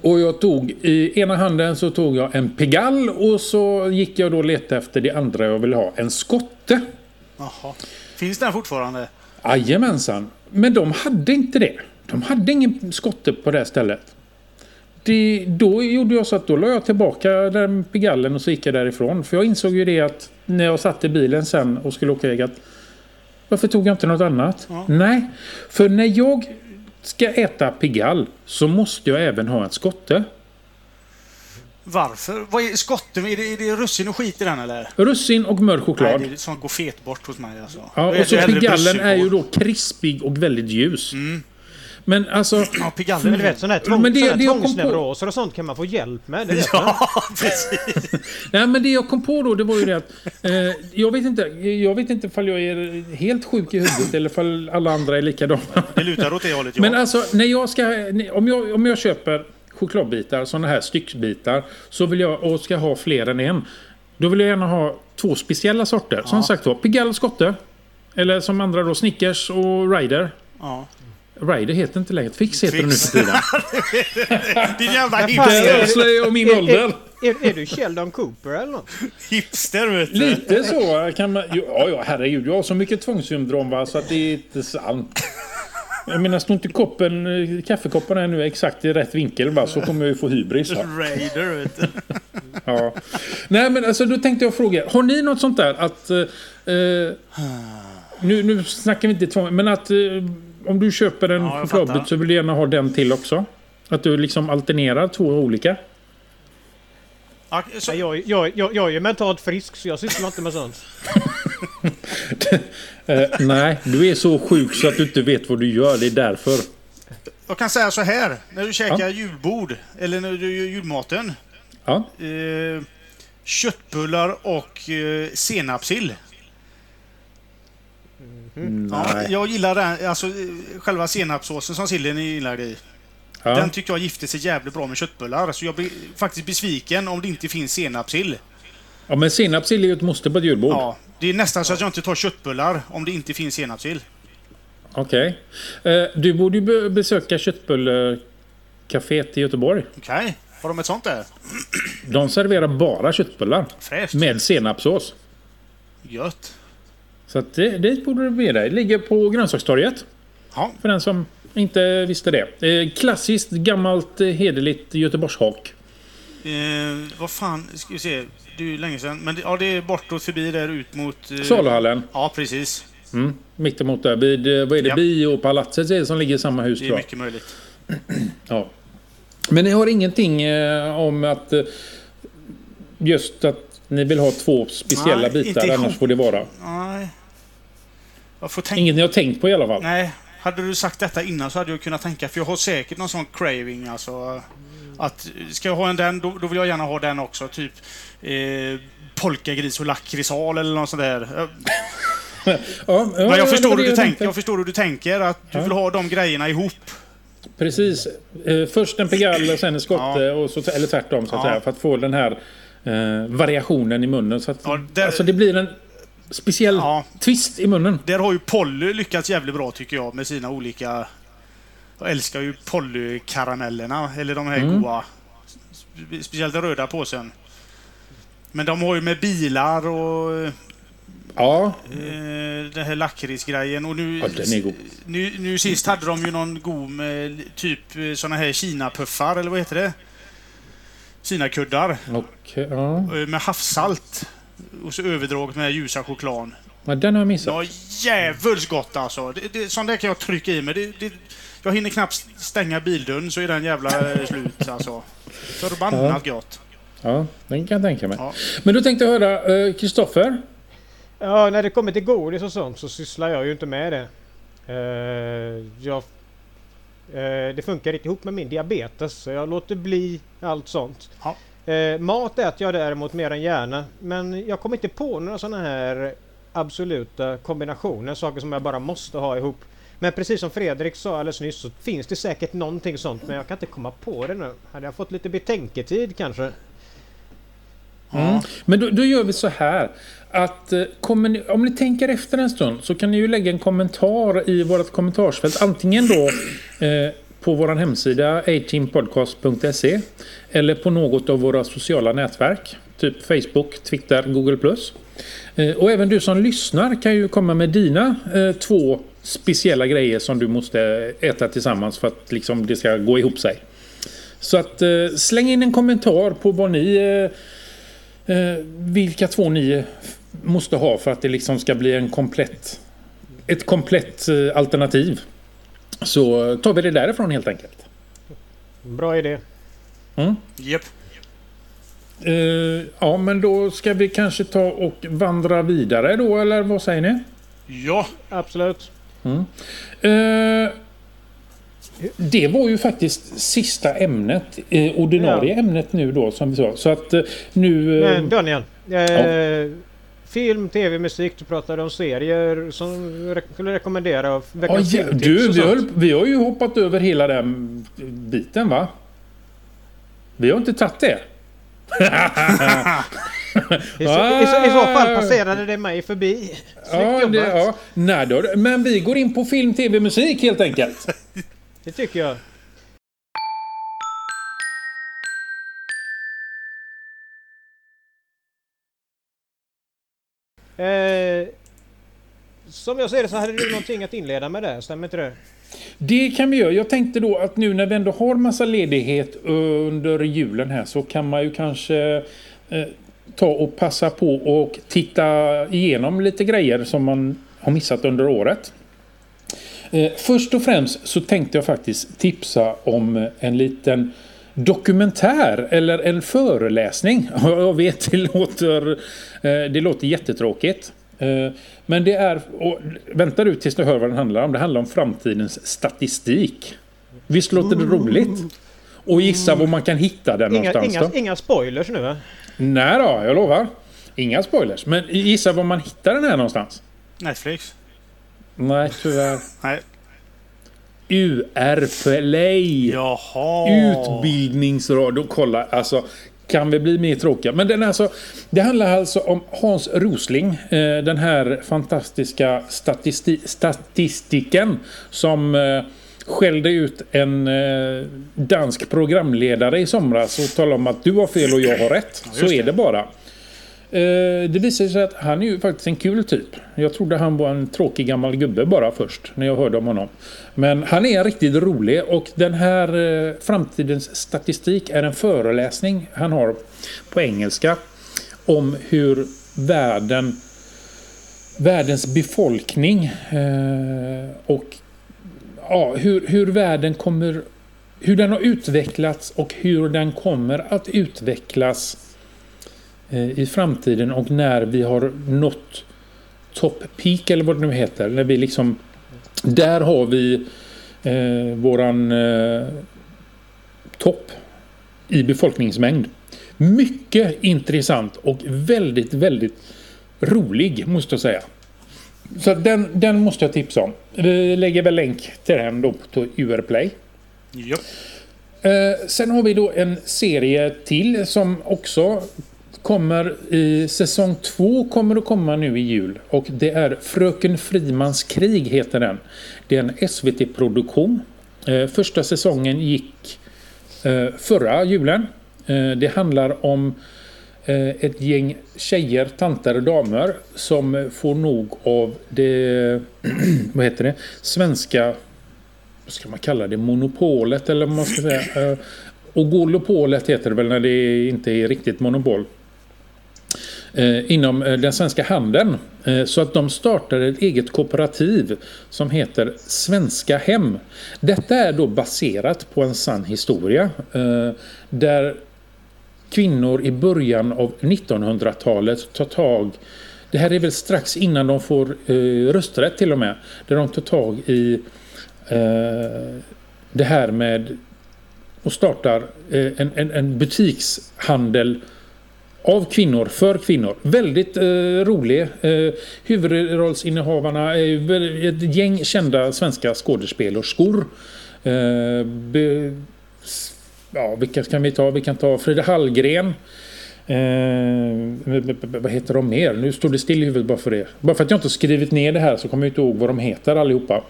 Och jag tog i ena handen så tog jag en Pigalle och så gick jag då och letade efter det andra jag ville ha. En skotte. Jaha. Finns den fortfarande? Jajamensan. Men de hade inte det. De hade ingen skotte på det här stället. Det, då gjorde jag så att då la jag tillbaka den pigallen och så gick jag därifrån. För jag insåg ju det att när jag satt i bilen sen och skulle åka iväg att varför tog jag inte något annat? Nej, för när jag ska äta pigall så måste jag även ha en skotte. Varför? Vad är skotten? Är det, är det russin och skit i den eller? Russin och mörk Nej, choklad. det är sånt går fet bort hos mig alltså. Ja, och så pigallen är ju då krispig och väldigt ljus. Men alltså... Ja, Men pigallen. du vet sådana här, tvång, Men det- såna här det jag kom på- tvångsneuroser och sånt kan man få hjälp med. Det Ja, precis. Nej, men det jag kom på då, det var ju det att... Eh, jag vet inte jag vet inte ifall jag är helt sjuk i huvudet eller ifall alla andra är likadana. Det lutar åt det hållet, ja. Men alltså, när jag ska... Om jag, om jag köper chokladbitar, sådana här stycksbitar, så vill jag, och ska ha fler än en. Då vill jag gärna ha två speciella sorter. Som sagt var, Pigalle Skotte. Eller som andra då, Snickers och Ryder. Ja. Ryder heter inte längre, Fix heter det nu Fix. för tiden. Din jävla hipster. Det avslöjar jag min ålder. Är, är du Sheldon Cooper eller något? Hipster, vet du. Lite så kan man... Ja, ja, herregud. Jag har så mycket tvångssyndrom va, så att det är inte sant. Jag menar, står inte koppen, eh, kaffekoppen är nu exakt i rätt vinkel va, så kommer jag ju få hybris. Va? Raider, vet du. Ja. Nej, men alltså då tänkte jag fråga. Har ni något sånt där att... Eh, eh, nu, nu snackar vi inte tvång, men att eh, om du köper en Ja, chokladbit så vill du gärna ha den till också? Att du liksom alternerar två olika? Ja, så, Jag, jag, jag, jag är ju mentalt frisk så jag sysslar inte med sånt. Eh, nej, du är så sjuk så att du inte vet vad du gör. Det är därför. jag kan säga så här. När du käkar julbord, eller när du gör julmaten. Ja. Eh, köttbullar och eh, senapssill. Ja, jag gillar den, alltså själva senapssåsen som sillen inlagd i. Ja. Den tycker jag gifter sig jävligt bra med köttbullar. Så jag blir faktiskt besviken om det inte finns senapssill. ja, men senapssill är ju ett måste på ett julbord. Ja, det är nästan så att jag inte tar köttbullar om det inte finns senapssill. Okej. Eh, du borde ju be- besöka köttbullcaféet i Göteborg. Okej, har de ett sånt där? De serverar bara köttbullar. Fräscht. Med senapssås. Gött. Så att det, det borde du med dig. Ligger på grönsakstorget. Ja, För den som inte visste det. Eh, klassiskt gammalt eh, hederligt Göteborgshak. Eh, vad fan, ska vi se. Det är ju länge sedan. Men det, ja, det är bortåt förbi där ut mot... Eh, Saluhallen. Ja, precis. Mm. Mittemot där. Vid, eh, vad är det? Ja. Biopalatset som ligger i samma hus Det är tror jag. mycket möjligt. Ja. Men ni har ingenting eh, om att eh, just att ni vill ha två speciella Nej, bitar, annars ihop. får det vara. Nej. Jag får tänka... Inget har tänkt på i alla fall? Nej, hade du sagt detta innan så hade jag kunnat tänka, för jag har säkert någon sån craving alltså. Att ska jag ha en den, då, då vill jag gärna ha den också. Typ eh, polkagris och lakritsal eller något sånt där. Ja, ja, Men jag förstår, hur du tänker, jag förstår hur du tänker, att du vill ha de grejerna ihop. Precis. Eh, först en Pigalle och sen en skotte, Ja. och så, eller tvärtom så att säga. För att få den här eh, variationen i munnen. Så att, alltså det blir en speciell Ja. twist i munnen. Där har ju Polly lyckats jävligt bra tycker jag med sina olika... Jag älskar ju Polly-karamellerna, eller de här Mm. goa. Spe- Speciellt den röda påsen. Men de har ju med bilar och Ja, eh, den här lakritsgrejen. Och nu, Ja, den är god. nu, nu sist hade de ju någon god med typ såna här Kina-puffar, eller vad heter det? Kinakuddar. och, ja. eh, Med havssalt. Och så överdraget med ljusa choklad. ja, den har jag missat. Ja, jävulst gott alltså. Det, det, sånt där kan jag trycka i mig. Det, det, jag hinner knappt stänga bildörren så är den jävla eh, slut alltså. Förbannat gott. Ja, den kan jag tänka mig. Ja. Men då tänkte jag höra, eh, Kristoffer. Ja, när det kommer till godis och sånt så sysslar jag ju inte med det. Eh, jag, eh, det funkar inte ihop med min diabetes så jag låter bli allt sånt. Ja. Eh, mat äter jag däremot mer än gärna. Men jag kommer inte på några sådana här absoluta kombinationer. Saker som jag bara måste ha ihop. Men precis som Fredrik sa alldeles nyss så finns det säkert någonting sånt men jag kan inte komma på det nu. Hade jag fått lite betänketid kanske? Mm. Men då, då gör vi så här. Att, eh, ni, om ni tänker efter en stund så kan ni ju lägga en kommentar i vårt kommentarsfält. Antingen då eh, på vår hemsida ateampodcast.se eller på något av våra sociala nätverk. Typ Facebook, Twitter, Google+. Eh, och även du som lyssnar kan ju komma med dina eh, två speciella grejer som du måste äta tillsammans för att liksom, det ska gå ihop sig. Så att eh, släng in en kommentar på vad ni vilka två ni måste ha för att det liksom ska bli en komplett, ett komplett alternativ. Så tar vi det därifrån helt enkelt. Bra idé. Japp. Eh, ja, men då ska vi kanske ta och vandra vidare då, eller vad säger ni? Ja. Absolut. Eh, det var ju faktiskt sista ämnet, eh, ordinarie Ja. ämnet nu då som vi sa. Så att eh, nu... eh, Men Daniel. Eh, Film, tv, musik. Du pratade om serier som re skulle rekommendera. ja, ja, du, vi, höll, vi har ju hoppat över hela den biten va? Vi har inte tagit det. I, så, i, så, I så fall passerade det mig förbi. Snyggt Ja, jobbat. det, ja. Nej, då, men vi går in på film, tv, musik helt enkelt. Det tycker jag. Eh, som jag ser det så hade du någonting att inleda med där, stämmer inte det? Det kan vi göra. Jag tänkte då att nu när vi ändå har massa ledighet under julen här så kan man ju kanske eh, ta och passa på och titta igenom lite grejer som man har missat under året. Eh, först och främst så tänkte jag faktiskt tipsa om en liten dokumentär eller en föreläsning. Jag vet, det låter, eh, det låter jättetråkigt. Eh, Men det är... Och vänta du tills du hör vad den handlar om. Det handlar om framtidens statistik. Visst låter det roligt? Och gissa var man kan hitta den Inga, någonstans inga, då? inga spoilers nu va? Nej då, jag lovar. Inga spoilers. Men gissa var man hittar den här någonstans? Netflix. Nej, tyvärr. Nej. UR Play. Jaha. Utbildningsradio. Kolla, alltså. Kan vi bli mer tråkiga? Men den alltså, det handlar alltså om Hans Rosling. Eh, den här fantastiska statisti statistiken som eh, skällde ut en eh, dansk programledare i somras och talade om att du har fel och jag har rätt. Så är det bara. Eh, det visar sig att han är ju faktiskt en kul typ. Jag trodde han var en tråkig gammal gubbe bara först när jag hörde om honom. Men han är riktigt rolig och den här eh, framtidens statistik är en föreläsning han har på engelska om hur världen världens befolkning eh, och ja, hur, hur världen kommer hur den har utvecklats och hur den kommer att utvecklas eh, i framtiden och när vi har nått top peak eller vad det nu heter. När vi liksom, där har vi eh, våran eh, topp i befolkningsmängd. Mycket intressant och väldigt, väldigt rolig måste jag säga. Så den, den måste jag tipsa om. Vi lägger väl länk till den då på UR Ja. Eh, sen har vi då en serie till som också kommer i säsong två kommer att komma nu i jul och det är Fröken Frimans krig heter den. Det är en SVT-produktion. Eh, första säsongen gick eh, förra julen. Eh, det handlar om eh, ett gäng tjejer, tanter och damer som får nog av det, vad heter det, svenska, vad ska man kalla det, monopolet eller vad man ska säga. Eh, golopolet heter det väl när det inte är riktigt monopol. Eh, inom eh, den svenska handeln. Eh, så att de startade ett eget kooperativ som heter Svenska Hem. Detta är då baserat på en sann historia eh, där kvinnor i början av 1900-talet tar tag det här är väl strax innan de får eh, rösträtt till och med. Där de tar tag i det här med och startar en, en, en butikshandel av kvinnor, för kvinnor. Väldigt eh, rolig. Eh, huvudrollsinnehavarna är ett gäng kända svenska skådespelerskor. Eh, be, ja, vilka kan vi ta? Vi kan ta Frida Hallgren. Eh, vad heter de mer? Nu står det still i huvudet bara för det. Bara för att jag inte skrivit ner det här så kommer jag inte ihåg vad de heter allihopa.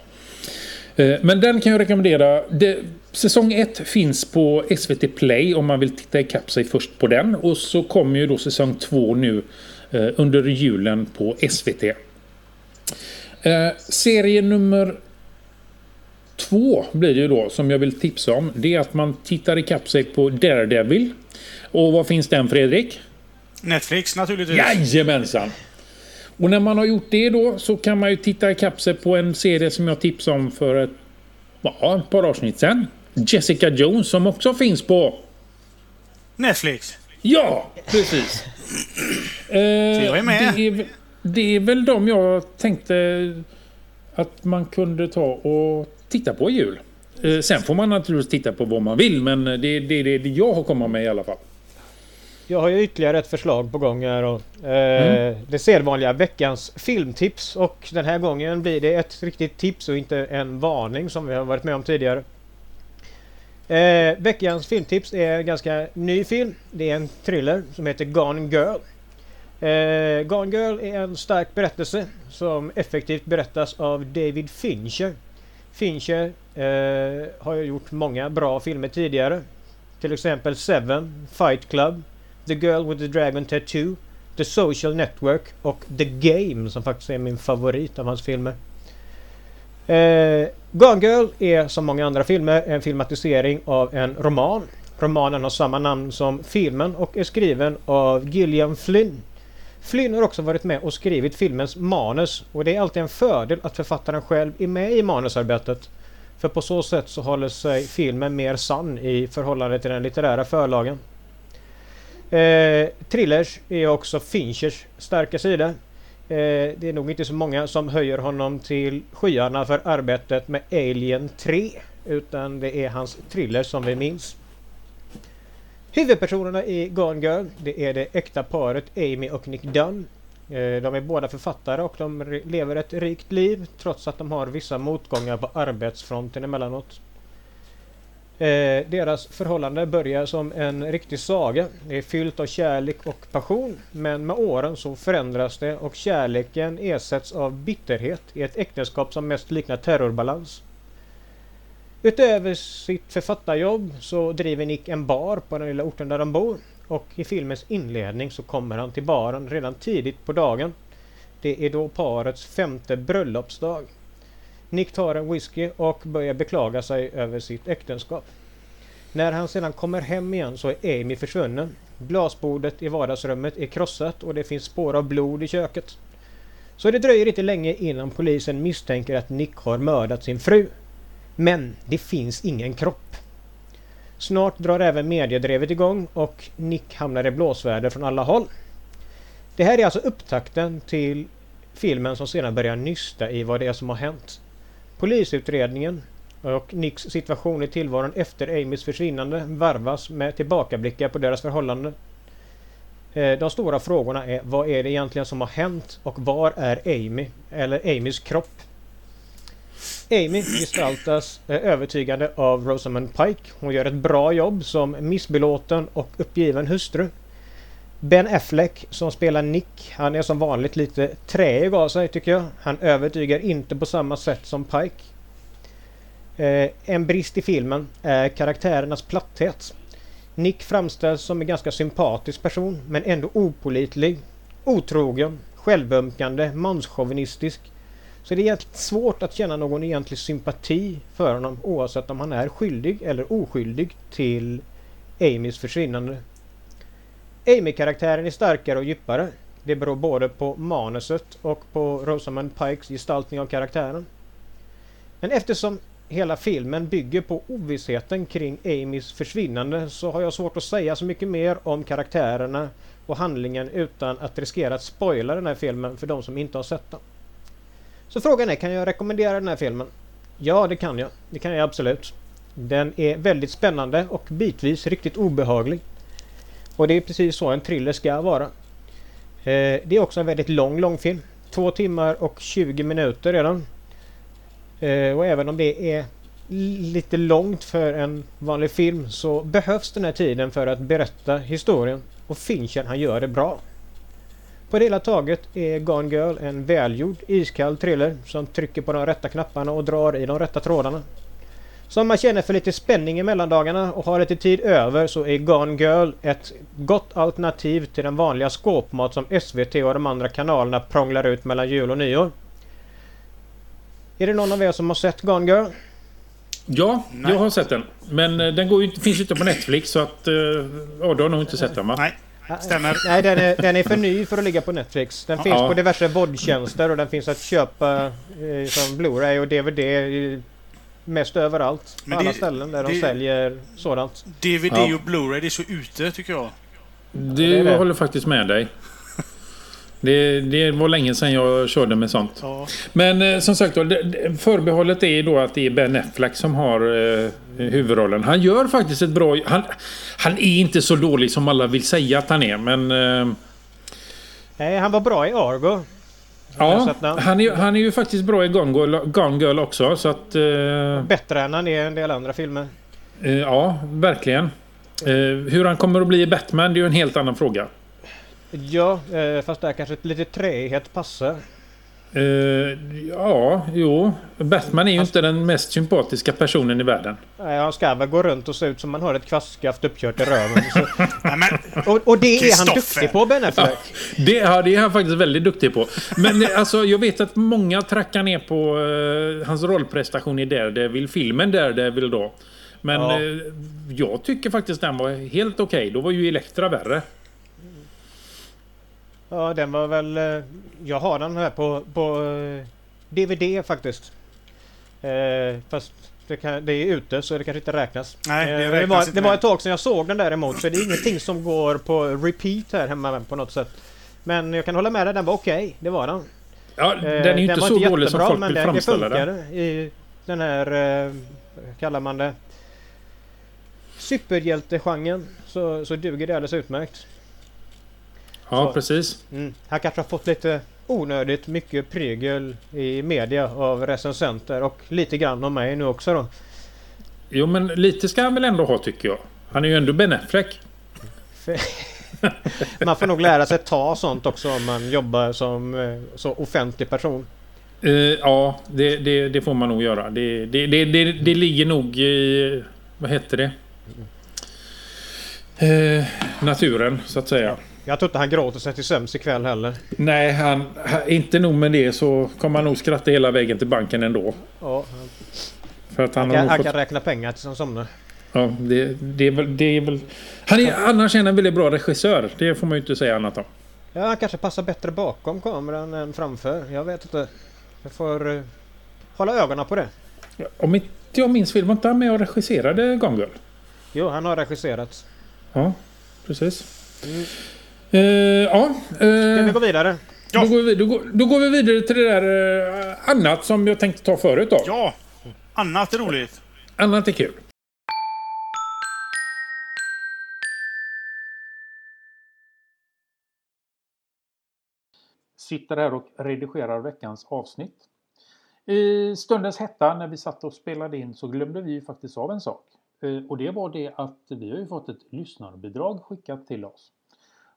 Eh, men den kan jag rekommendera. Det, säsong 1 finns på SVT Play om man vill titta ikapp sig först på den. Och så kommer ju då säsong 2 nu eh, under julen på SVT. Eh, serie nummer två blir det ju då som jag vill tipsa om. Det är att man tittar ikapp sig på Daredevil. Och vad finns den Fredrik? Netflix naturligtvis. Jajamensan! Och när man har gjort det då så kan man ju titta ikapp sig på en serie som jag tipsade om för ett, ja, ett par avsnitt sedan. Jessica Jones som också finns på... Netflix. Ja, precis. Så jag är med. Det är, det är väl de jag tänkte att man kunde ta och titta på i jul. Eh, sen får man naturligtvis titta på vad man vill men det är det, det, det jag har kommit med i alla fall. Jag har ju ytterligare ett förslag på gång här och, eh, Mm. Det sedvanliga veckans filmtips och den här gången blir det ett riktigt tips och inte en varning som vi har varit med om tidigare. Eh, veckans filmtips är en ganska ny film. Det är en thriller som heter Gone Girl. Eh, Gone Girl är en stark berättelse som effektivt berättas av David Fincher. Fincher eh, har gjort många bra filmer tidigare. Till exempel Seven, Fight Club, The Girl with the Dragon Tattoo, The Social Network och The Game som faktiskt är min favorit av hans filmer. Eh, Gone Girl är som många andra filmer en filmatisering av en roman. Romanen har samma namn som filmen och är skriven av Gillian Flynn. Flynn har också varit med och skrivit filmens manus och det är alltid en fördel att författaren själv är med i manusarbetet. För på så sätt så håller sig filmen mer sann i förhållande till den litterära förlagen. Eh, thrillers är också Finchers starka sida. Eh, det är nog inte så många som höjer honom till skyarna för arbetet med Alien 3. Utan det är hans thriller som vi minns. Huvudpersonerna i Gone Girl, det är det äkta paret Amy och Nick Dunn. Eh, De är båda författare och de lever ett rikt liv trots att de har vissa motgångar på arbetsfronten emellanåt. Eh, deras förhållande börjar som en riktig saga. Det är fyllt av kärlek och passion. Men med åren så förändras det och kärleken ersätts av bitterhet i ett äktenskap som mest liknar terrorbalans. Utöver sitt författarjobb så driver Nick en bar på den lilla orten där de bor. och i filmens inledning så kommer han till baren redan tidigt på dagen. Det är då parets femte bröllopsdag. Nick tar en whisky och börjar beklaga sig över sitt äktenskap. När han sedan kommer hem igen så är Amy försvunnen. Glasbordet i vardagsrummet är krossat och det finns spår av blod i köket. Så det dröjer inte länge innan polisen misstänker att Nick har mördat sin fru. Men det finns ingen kropp. Snart drar även mediedrevet igång och Nick hamnar i blåsväder från alla håll. Det här är alltså upptakten till filmen som sedan börjar nysta i vad det är som har hänt. Polisutredningen och Nicks situation i tillvaron efter Amys försvinnande varvas med tillbakablickar på deras förhållande. Eh, de stora frågorna är vad är det egentligen som har hänt och var är Amy? Eller Amys kropp? Amy gestaltas eh, övertygande av Rosamund Pike. Hon gör ett bra jobb som missbelåten och uppgiven hustru. Ben Affleck som spelar Nick, han är som vanligt lite träig av sig tycker jag. Han övertygar inte på samma sätt som Pike. Eh, en brist i filmen är karaktärernas platthet. Nick framställs som en ganska sympatisk person men ändå opolitlig, otrogen, självömkande, manschauvinistisk. Så det är svårt att känna någon egentlig sympati för honom oavsett om han är skyldig eller oskyldig till Amys försvinnande. Amy-karaktären är starkare och djupare. Det beror både på manuset och på Rosamund Pikes gestaltning av karaktären. Men eftersom hela filmen bygger på ovissheten kring Amys försvinnande så har jag svårt att säga så mycket mer om karaktärerna och handlingen utan att riskera att spoila den här filmen för de som inte har sett den. Så frågan är, kan jag rekommendera den här filmen? Ja, det kan jag. Det kan jag absolut. Den är väldigt spännande och bitvis riktigt obehaglig. Och det är precis så en thriller ska vara. Eh, det är också en väldigt lång långfilm. Två timmar och 20 minuter redan. Eh, och även om det är lite långt för en vanlig film så behövs den här tiden för att berätta historien. Och Fincher han gör det bra. På det hela taget är Gone Girl en välgjord iskall thriller som trycker på de rätta knapparna och drar i de rätta trådarna. Så om man känner för lite spänning i mellandagarna och har lite tid över så är Gone Girl ett gott alternativ till den vanliga skåpmat som SVT och de andra kanalerna prånglar ut mellan jul och nyår. Är det någon av er som har sett Gone Girl? Ja, Nej. jag har sett den. Men eh, den går ju, finns ju inte på Netflix så att... Ja, du har nog inte sett den va? Nej. Stämmer. Nej, den är, den är för ny för att ligga på Netflix. Den finns ja. på diverse VOD-tjänster och den finns att köpa eh, som Blu-ray och DVD mest överallt. På alla ställen där det, de säljer sådant. DVD ja. och Blu-ray, det är så ute tycker jag. Det, det, det. håller faktiskt med dig. Det, det, var länge sedan jag körde med sånt. Ja. Men eh, som sagt då, förbehållet är då att det är Ben Affleck som har eh, huvudrollen. Han gör faktiskt ett bra... Han, han är inte så dålig som alla vill säga att han är, men... Eh, Nej, han var bra i Argo. Ja, han är, han är ju faktiskt bra i Gone Girl, Gone Girl också, så att... Eh, Bättre än han är i en del andra filmer. Eh, ja, verkligen. Eh, hur han kommer att bli i Batman, det är ju en helt annan fråga. Ja, eh, fast där kanske ett lite träighet passar. Uh, ja, jo. Batman är ju inte den mest sympatiska personen i världen. Nej, han ska väl gå runt och se ut som man har ett kvastskaft uppkört i röven. och, och, det är han duktig på, Ben Affleck. Ja, det, ja, det är han faktiskt väldigt duktig på. Men eh, alltså, jag vet att många trackar ner på uh, hans rollprestation i Daredevil, filmen Daredevil då. Men ja. uh, jag tycker faktiskt den var helt okej. Okay. Då var ju Elektra värre. Ja, den var väl... Eh, jag har den här på, på DVD eh, faktiskt. Eh, fast det, kan, det, är ute så det kanske inte räknas. Nej, det, räknas det, var, inte det var ett tag sedan jag såg den däremot så det är ingenting som går på repeat här hemma på något sätt. Men jag kan hålla med dig, den var okej. Okay, det var den. Ja, den är ju inte så inte dålig som folk vill det, framställa den. Det funkar i den här... kallar man det? Superhjältegenren så, så duger det alldeles utmärkt. Ja, så, precis. Mm, han kanske har fått lite onödigt mycket prygel i media av recensenter och lite grann av mig nu också då. Jo, men lite ska han väl ändå ha tycker jag. Han är ju ändå Ben Affleck. man får nog lära sig ta sånt också om man jobbar som eh, så offentlig person. Uh, ja, det, det, det, får man nog göra. Det, det, det, det, ligger nog i... Vad heter det? eh, naturen så att säga. Jag tror inte han gråter sig till sömns ikväll heller. Nej, han, inte nog med det så kommer han nog skratta hela vägen till banken ändå. Ja, För att han, han, kan, han fått, kan räkna pengar tills han somnar. ja, det, det, är väl, det är väl... Han är annars en väldigt bra regissör. Det får man ju inte säga annat om. Ja, han kanske passar bättre bakom kameran än framför. Jag vet inte. Jag får uh, hålla ögonen på det. Om inte jag minns fel, var inte han med och regisserade Gone Girl? Jo, han har regisserat. Ja, precis. Eh, ja, Ska vi gå vidare? Ja. då, går vi, då, går, då går vi vidare till det där eh, annat som jag tänkte ta förut då. Ja, annat är roligt. Annat är kul. Sitter här och redigerar veckans avsnitt. I stundens hetta när vi satt och spelade in så glömde vi ju faktiskt av en sak. Och det var det att vi har ju fått ett lyssnarbidrag skickat till oss.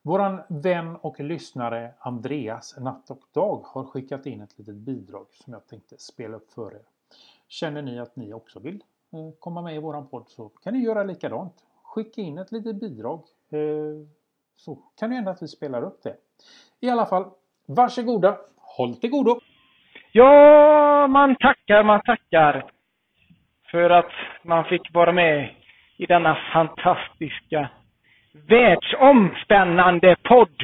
Våran vän och lyssnare Andreas Natt och Dag har skickat in ett litet bidrag som jag tänkte spela upp för er. Känner ni att ni också vill eh, komma med i våran podd så kan ni göra likadant. Skicka in ett litet bidrag eh, så kan det hända att vi spelar upp det. I alla fall, varsågoda, håll till godo! Ja, man tackar, man tackar för att man fick vara med i denna fantastiska, världsomspännande podd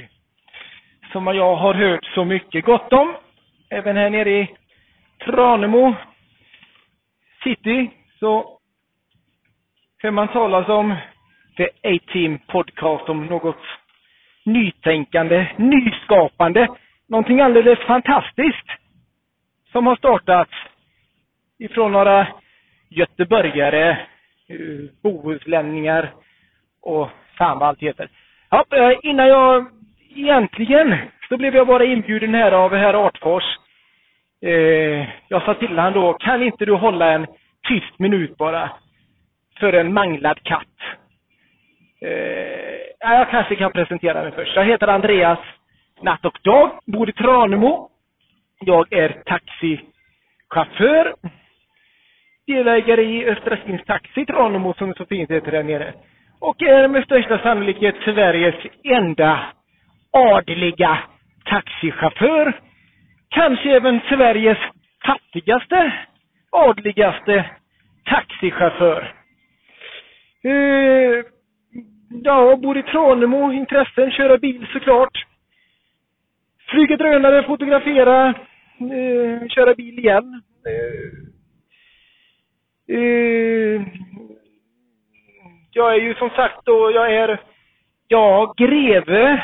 som jag har hört så mycket gott om. Även här nere i Tranemo city så hör man talas om The A-Team Podcast om något nytänkande, nyskapande, någonting alldeles fantastiskt som har startats ifrån några göteborgare, eh, bohuslänningar och fan vad allt heter. Ja, eh, innan jag egentligen så blev jag bara inbjuden här av herr Artfors. Eh, jag sa till honom då, kan inte du hålla en tyst minut bara för en manglad katt? Eh, jag kanske kan presentera mig först. Jag heter Andreas Natt och Dag, bor i Tranemo. Jag är taxichaufför. Delägare i Östra Skins Taxi i Tranemo som så fint heter där nere. Och är med största sannolikhet Sveriges enda adliga taxichaufför. Kanske även Sveriges fattigaste, adligaste taxichaufför. Eh, ja, bor i Tranemo. Intressen, köra bil såklart. Flyga drönare, fotografera, eh, köra bil igen. Eh, eh, jag är ju som sagt då, jag är, ja, greve.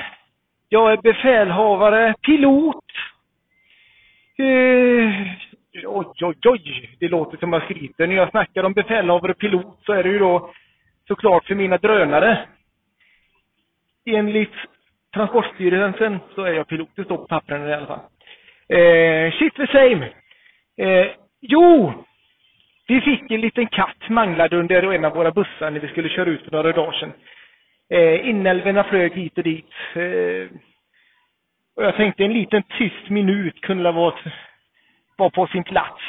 Jag är befälhavare, pilot. Eh, oj, oj, oj, det låter som jag skryter. När jag snackar om befälhavare och pilot så är det ju då såklart för mina drönare. Enligt Transportstyrelsen så är jag pilot. Det står på pappren i alla fall. Eh, shit the same. Eh, jo! Vi fick en liten katt manglad under en av våra bussar när vi skulle köra ut för några dagar sedan. Eh, inälvorna flög hit och dit. Eh, och jag tänkte en liten tyst minut kunde vara, vara på sin plats.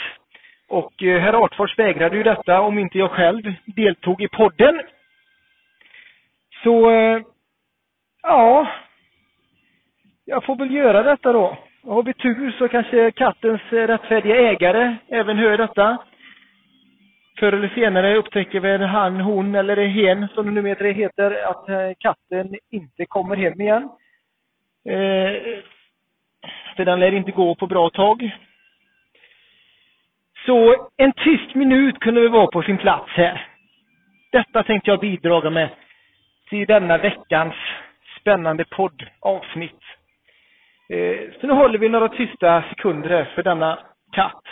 Och eh, herr Artfors vägrade ju detta om inte jag själv deltog i podden. Så, eh, ja. Jag får väl göra detta då. Har vi tur så kanske kattens rättfärdiga ägare även hör detta. Förr eller senare upptäcker väl han, hon eller hen som det numera heter att eh, katten inte kommer hem igen. Eh, för den lär inte gå på bra tag. Så en tyst minut kunde vi vara på sin plats här. Detta tänkte jag bidra med till denna veckans spännande poddavsnitt. Eh, så nu håller vi några tysta sekunder här för denna katt.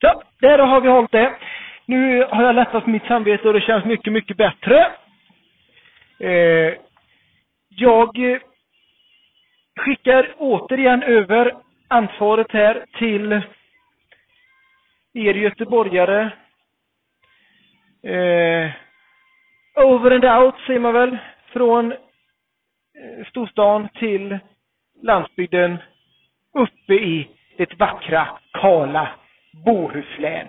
Så, där har vi hållit det. Nu har jag lättat mitt samvete och det känns mycket, mycket bättre. Eh, jag eh, skickar återigen över ansvaret här till er göteborgare. Eh, over and out säger man väl. Från eh, storstan till landsbygden uppe i det vackra, kala Bohuslän.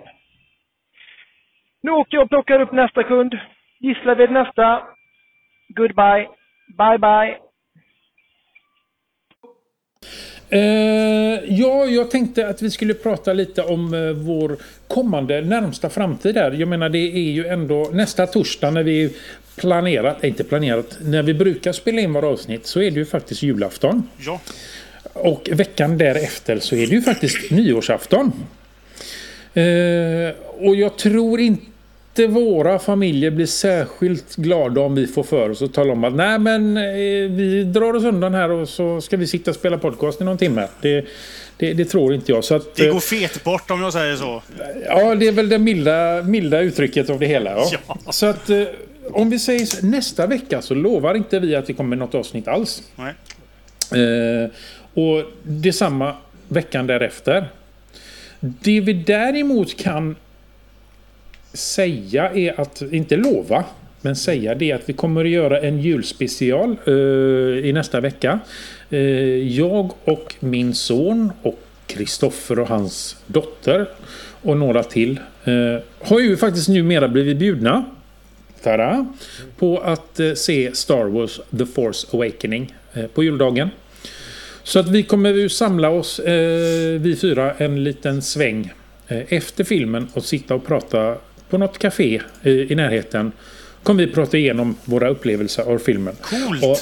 Nu åker jag och plockar upp nästa kund. Gislaved nästa. Goodbye. Bye bye. Eh, ja, jag tänkte att vi skulle prata lite om eh, vår kommande närmsta framtid här. Jag menar det är ju ändå nästa torsdag när vi planerat, inte planerat, när vi brukar spela in våra avsnitt så är det ju faktiskt julafton. Ja. Och veckan därefter så är det ju faktiskt nyårsafton. Eh, och jag tror inte våra familjer blir särskilt glada om vi får för oss att tala om att nej men eh, vi drar oss undan här och så ska vi sitta och spela podcast i någon timme. Det, det, det tror inte jag. Så att, Det eh, går fet bort om jag säger så. Ja, det är väl det milda, milda uttrycket av det hela. Ja. Ja. Så att om vi säger så- nästa vecka så lovar inte vi att det kommer något avsnitt alls. Nej. Eh, och detsamma veckan därefter. Det vi däremot kan säga är att, inte lova, men säga det att vi kommer att göra en julspecial uh, i nästa vecka. Uh, jag och min son och Kristoffer och hans dotter och några till uh, har ju faktiskt numera blivit bjudna tada, på att se Star Wars The Force Awakening på juldagen. Så att vi kommer ju samla oss, eh, vi fyra, en liten sväng eh, efter filmen och sitta och prata på något café eh, i närheten. Kommer vi prata igenom våra upplevelser av filmen. Coolt! Och,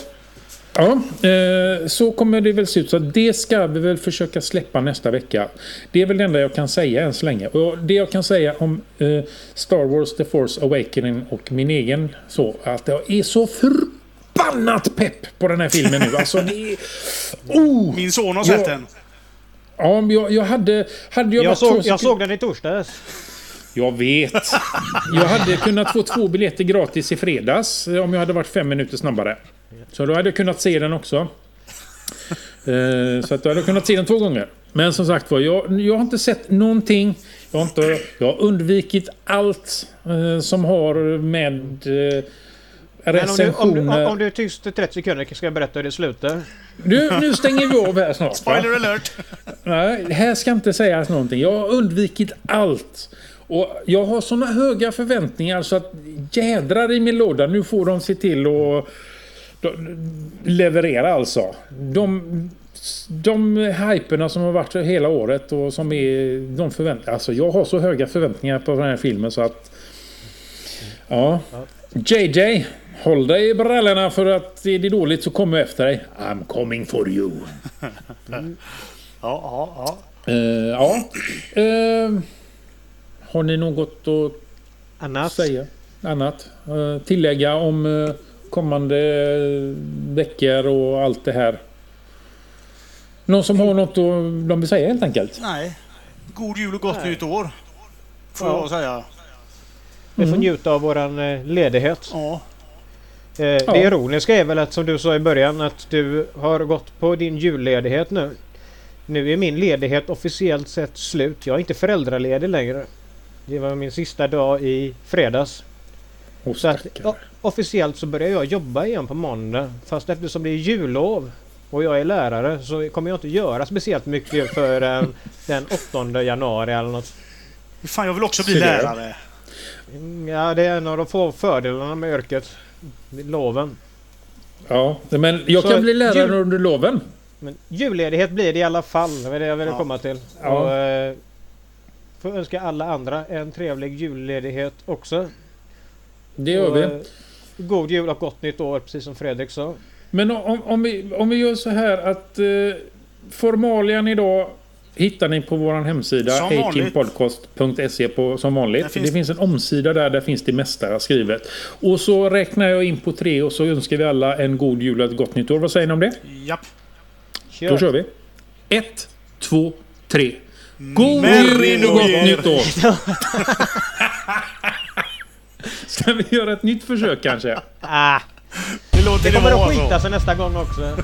ja, eh, så kommer det väl se ut. Så det ska vi väl försöka släppa nästa vecka. Det är väl det enda jag kan säga än så länge. Och det jag kan säga om eh, Star Wars The Force Awakening och min egen så att jag är så förbannat pepp på den här filmen nu. Alltså det är... Oh! Min son har sett Ja. den. Ja, men jag, jag hade... hade jag, Jag såg, så- jag såg den i torsdags. Jag vet. Jag hade kunnat få två biljetter gratis i fredags eh, om jag hade varit fem minuter snabbare. Så då hade jag kunnat se den också. Eh, Så att jag hade kunnat se den två gånger. Men som sagt var, jag, jag har inte sett någonting. Jag har, inte, jag har undvikit allt eh, som har med Men om du, om, du, recensioner. om du är tyst i 30 sekunder ska jag berätta hur det slutar. Du, nu stänger vi av här snart. va? Spoiler alert! Nej, här ska inte sägas någonting. Jag har undvikit allt. Och jag har såna höga förväntningar så att jädrar i min låda. Nu får de se till att leverera alltså. De, de hyperna som har varit hela året och som är de förväntningar. Alltså jag har så höga förväntningar på den här filmen så att... Ja. JJ, håll dig i brallorna för att är det dåligt så kommer jag efter dig. I'm coming for you. Ja, ja, ja. Eh, ja. Eh, har ni något att Annars. säga? Annat? Eh, tillägga om kommande veckor och allt det här? Någon som har något att de vill säga helt enkelt? Nej. God jul och gott Nej. nytt år. Får Ja. jag säga. Vi får Mm. njuta av våran ledighet. Ja. Eh, Det ironiska är väl att som du sa i början att du har gått på din julledighet nu. Nu är min ledighet officiellt sett slut. Jag är inte föräldraledig längre. Det var min sista dag i fredags. Oh, Så att, ja, officiellt så börjar jag jobba igen på måndag. Fast eftersom det är jullov och jag är lärare så kommer jag inte göra speciellt mycket förrän den 8 januari eller något. Fan, jag vill också bli lärare. Ja, det är en av de få fördelarna med yrket. Loven. Ja, men jag Så kan bli lärare jul- under loven. Men julledighet blir det i alla fall. Det var det jag ville Ja. komma till. Ja. Och, eh, får önska alla andra en trevlig julledighet också. Det gör Och, vi. eh, God jul och gott nytt år precis som Fredrik sa. Men om, om, vi, om vi gör så här att eh, formalian idag hittar ni på vår hemsida på som vanligt. Finns- Det finns en omsida där, där finns det mesta skrivet. Och så räknar jag in på tre och så önskar vi alla en god jul och ett gott nytt år. Vad säger ni om det? Japp. Kör! Då kör vi. Ett, två, tre. God Merry jul och gott Year. nytt år! Ska vi göra ett nytt försök kanske? Ah, Det låter det kommer att skita sig nästa gång också.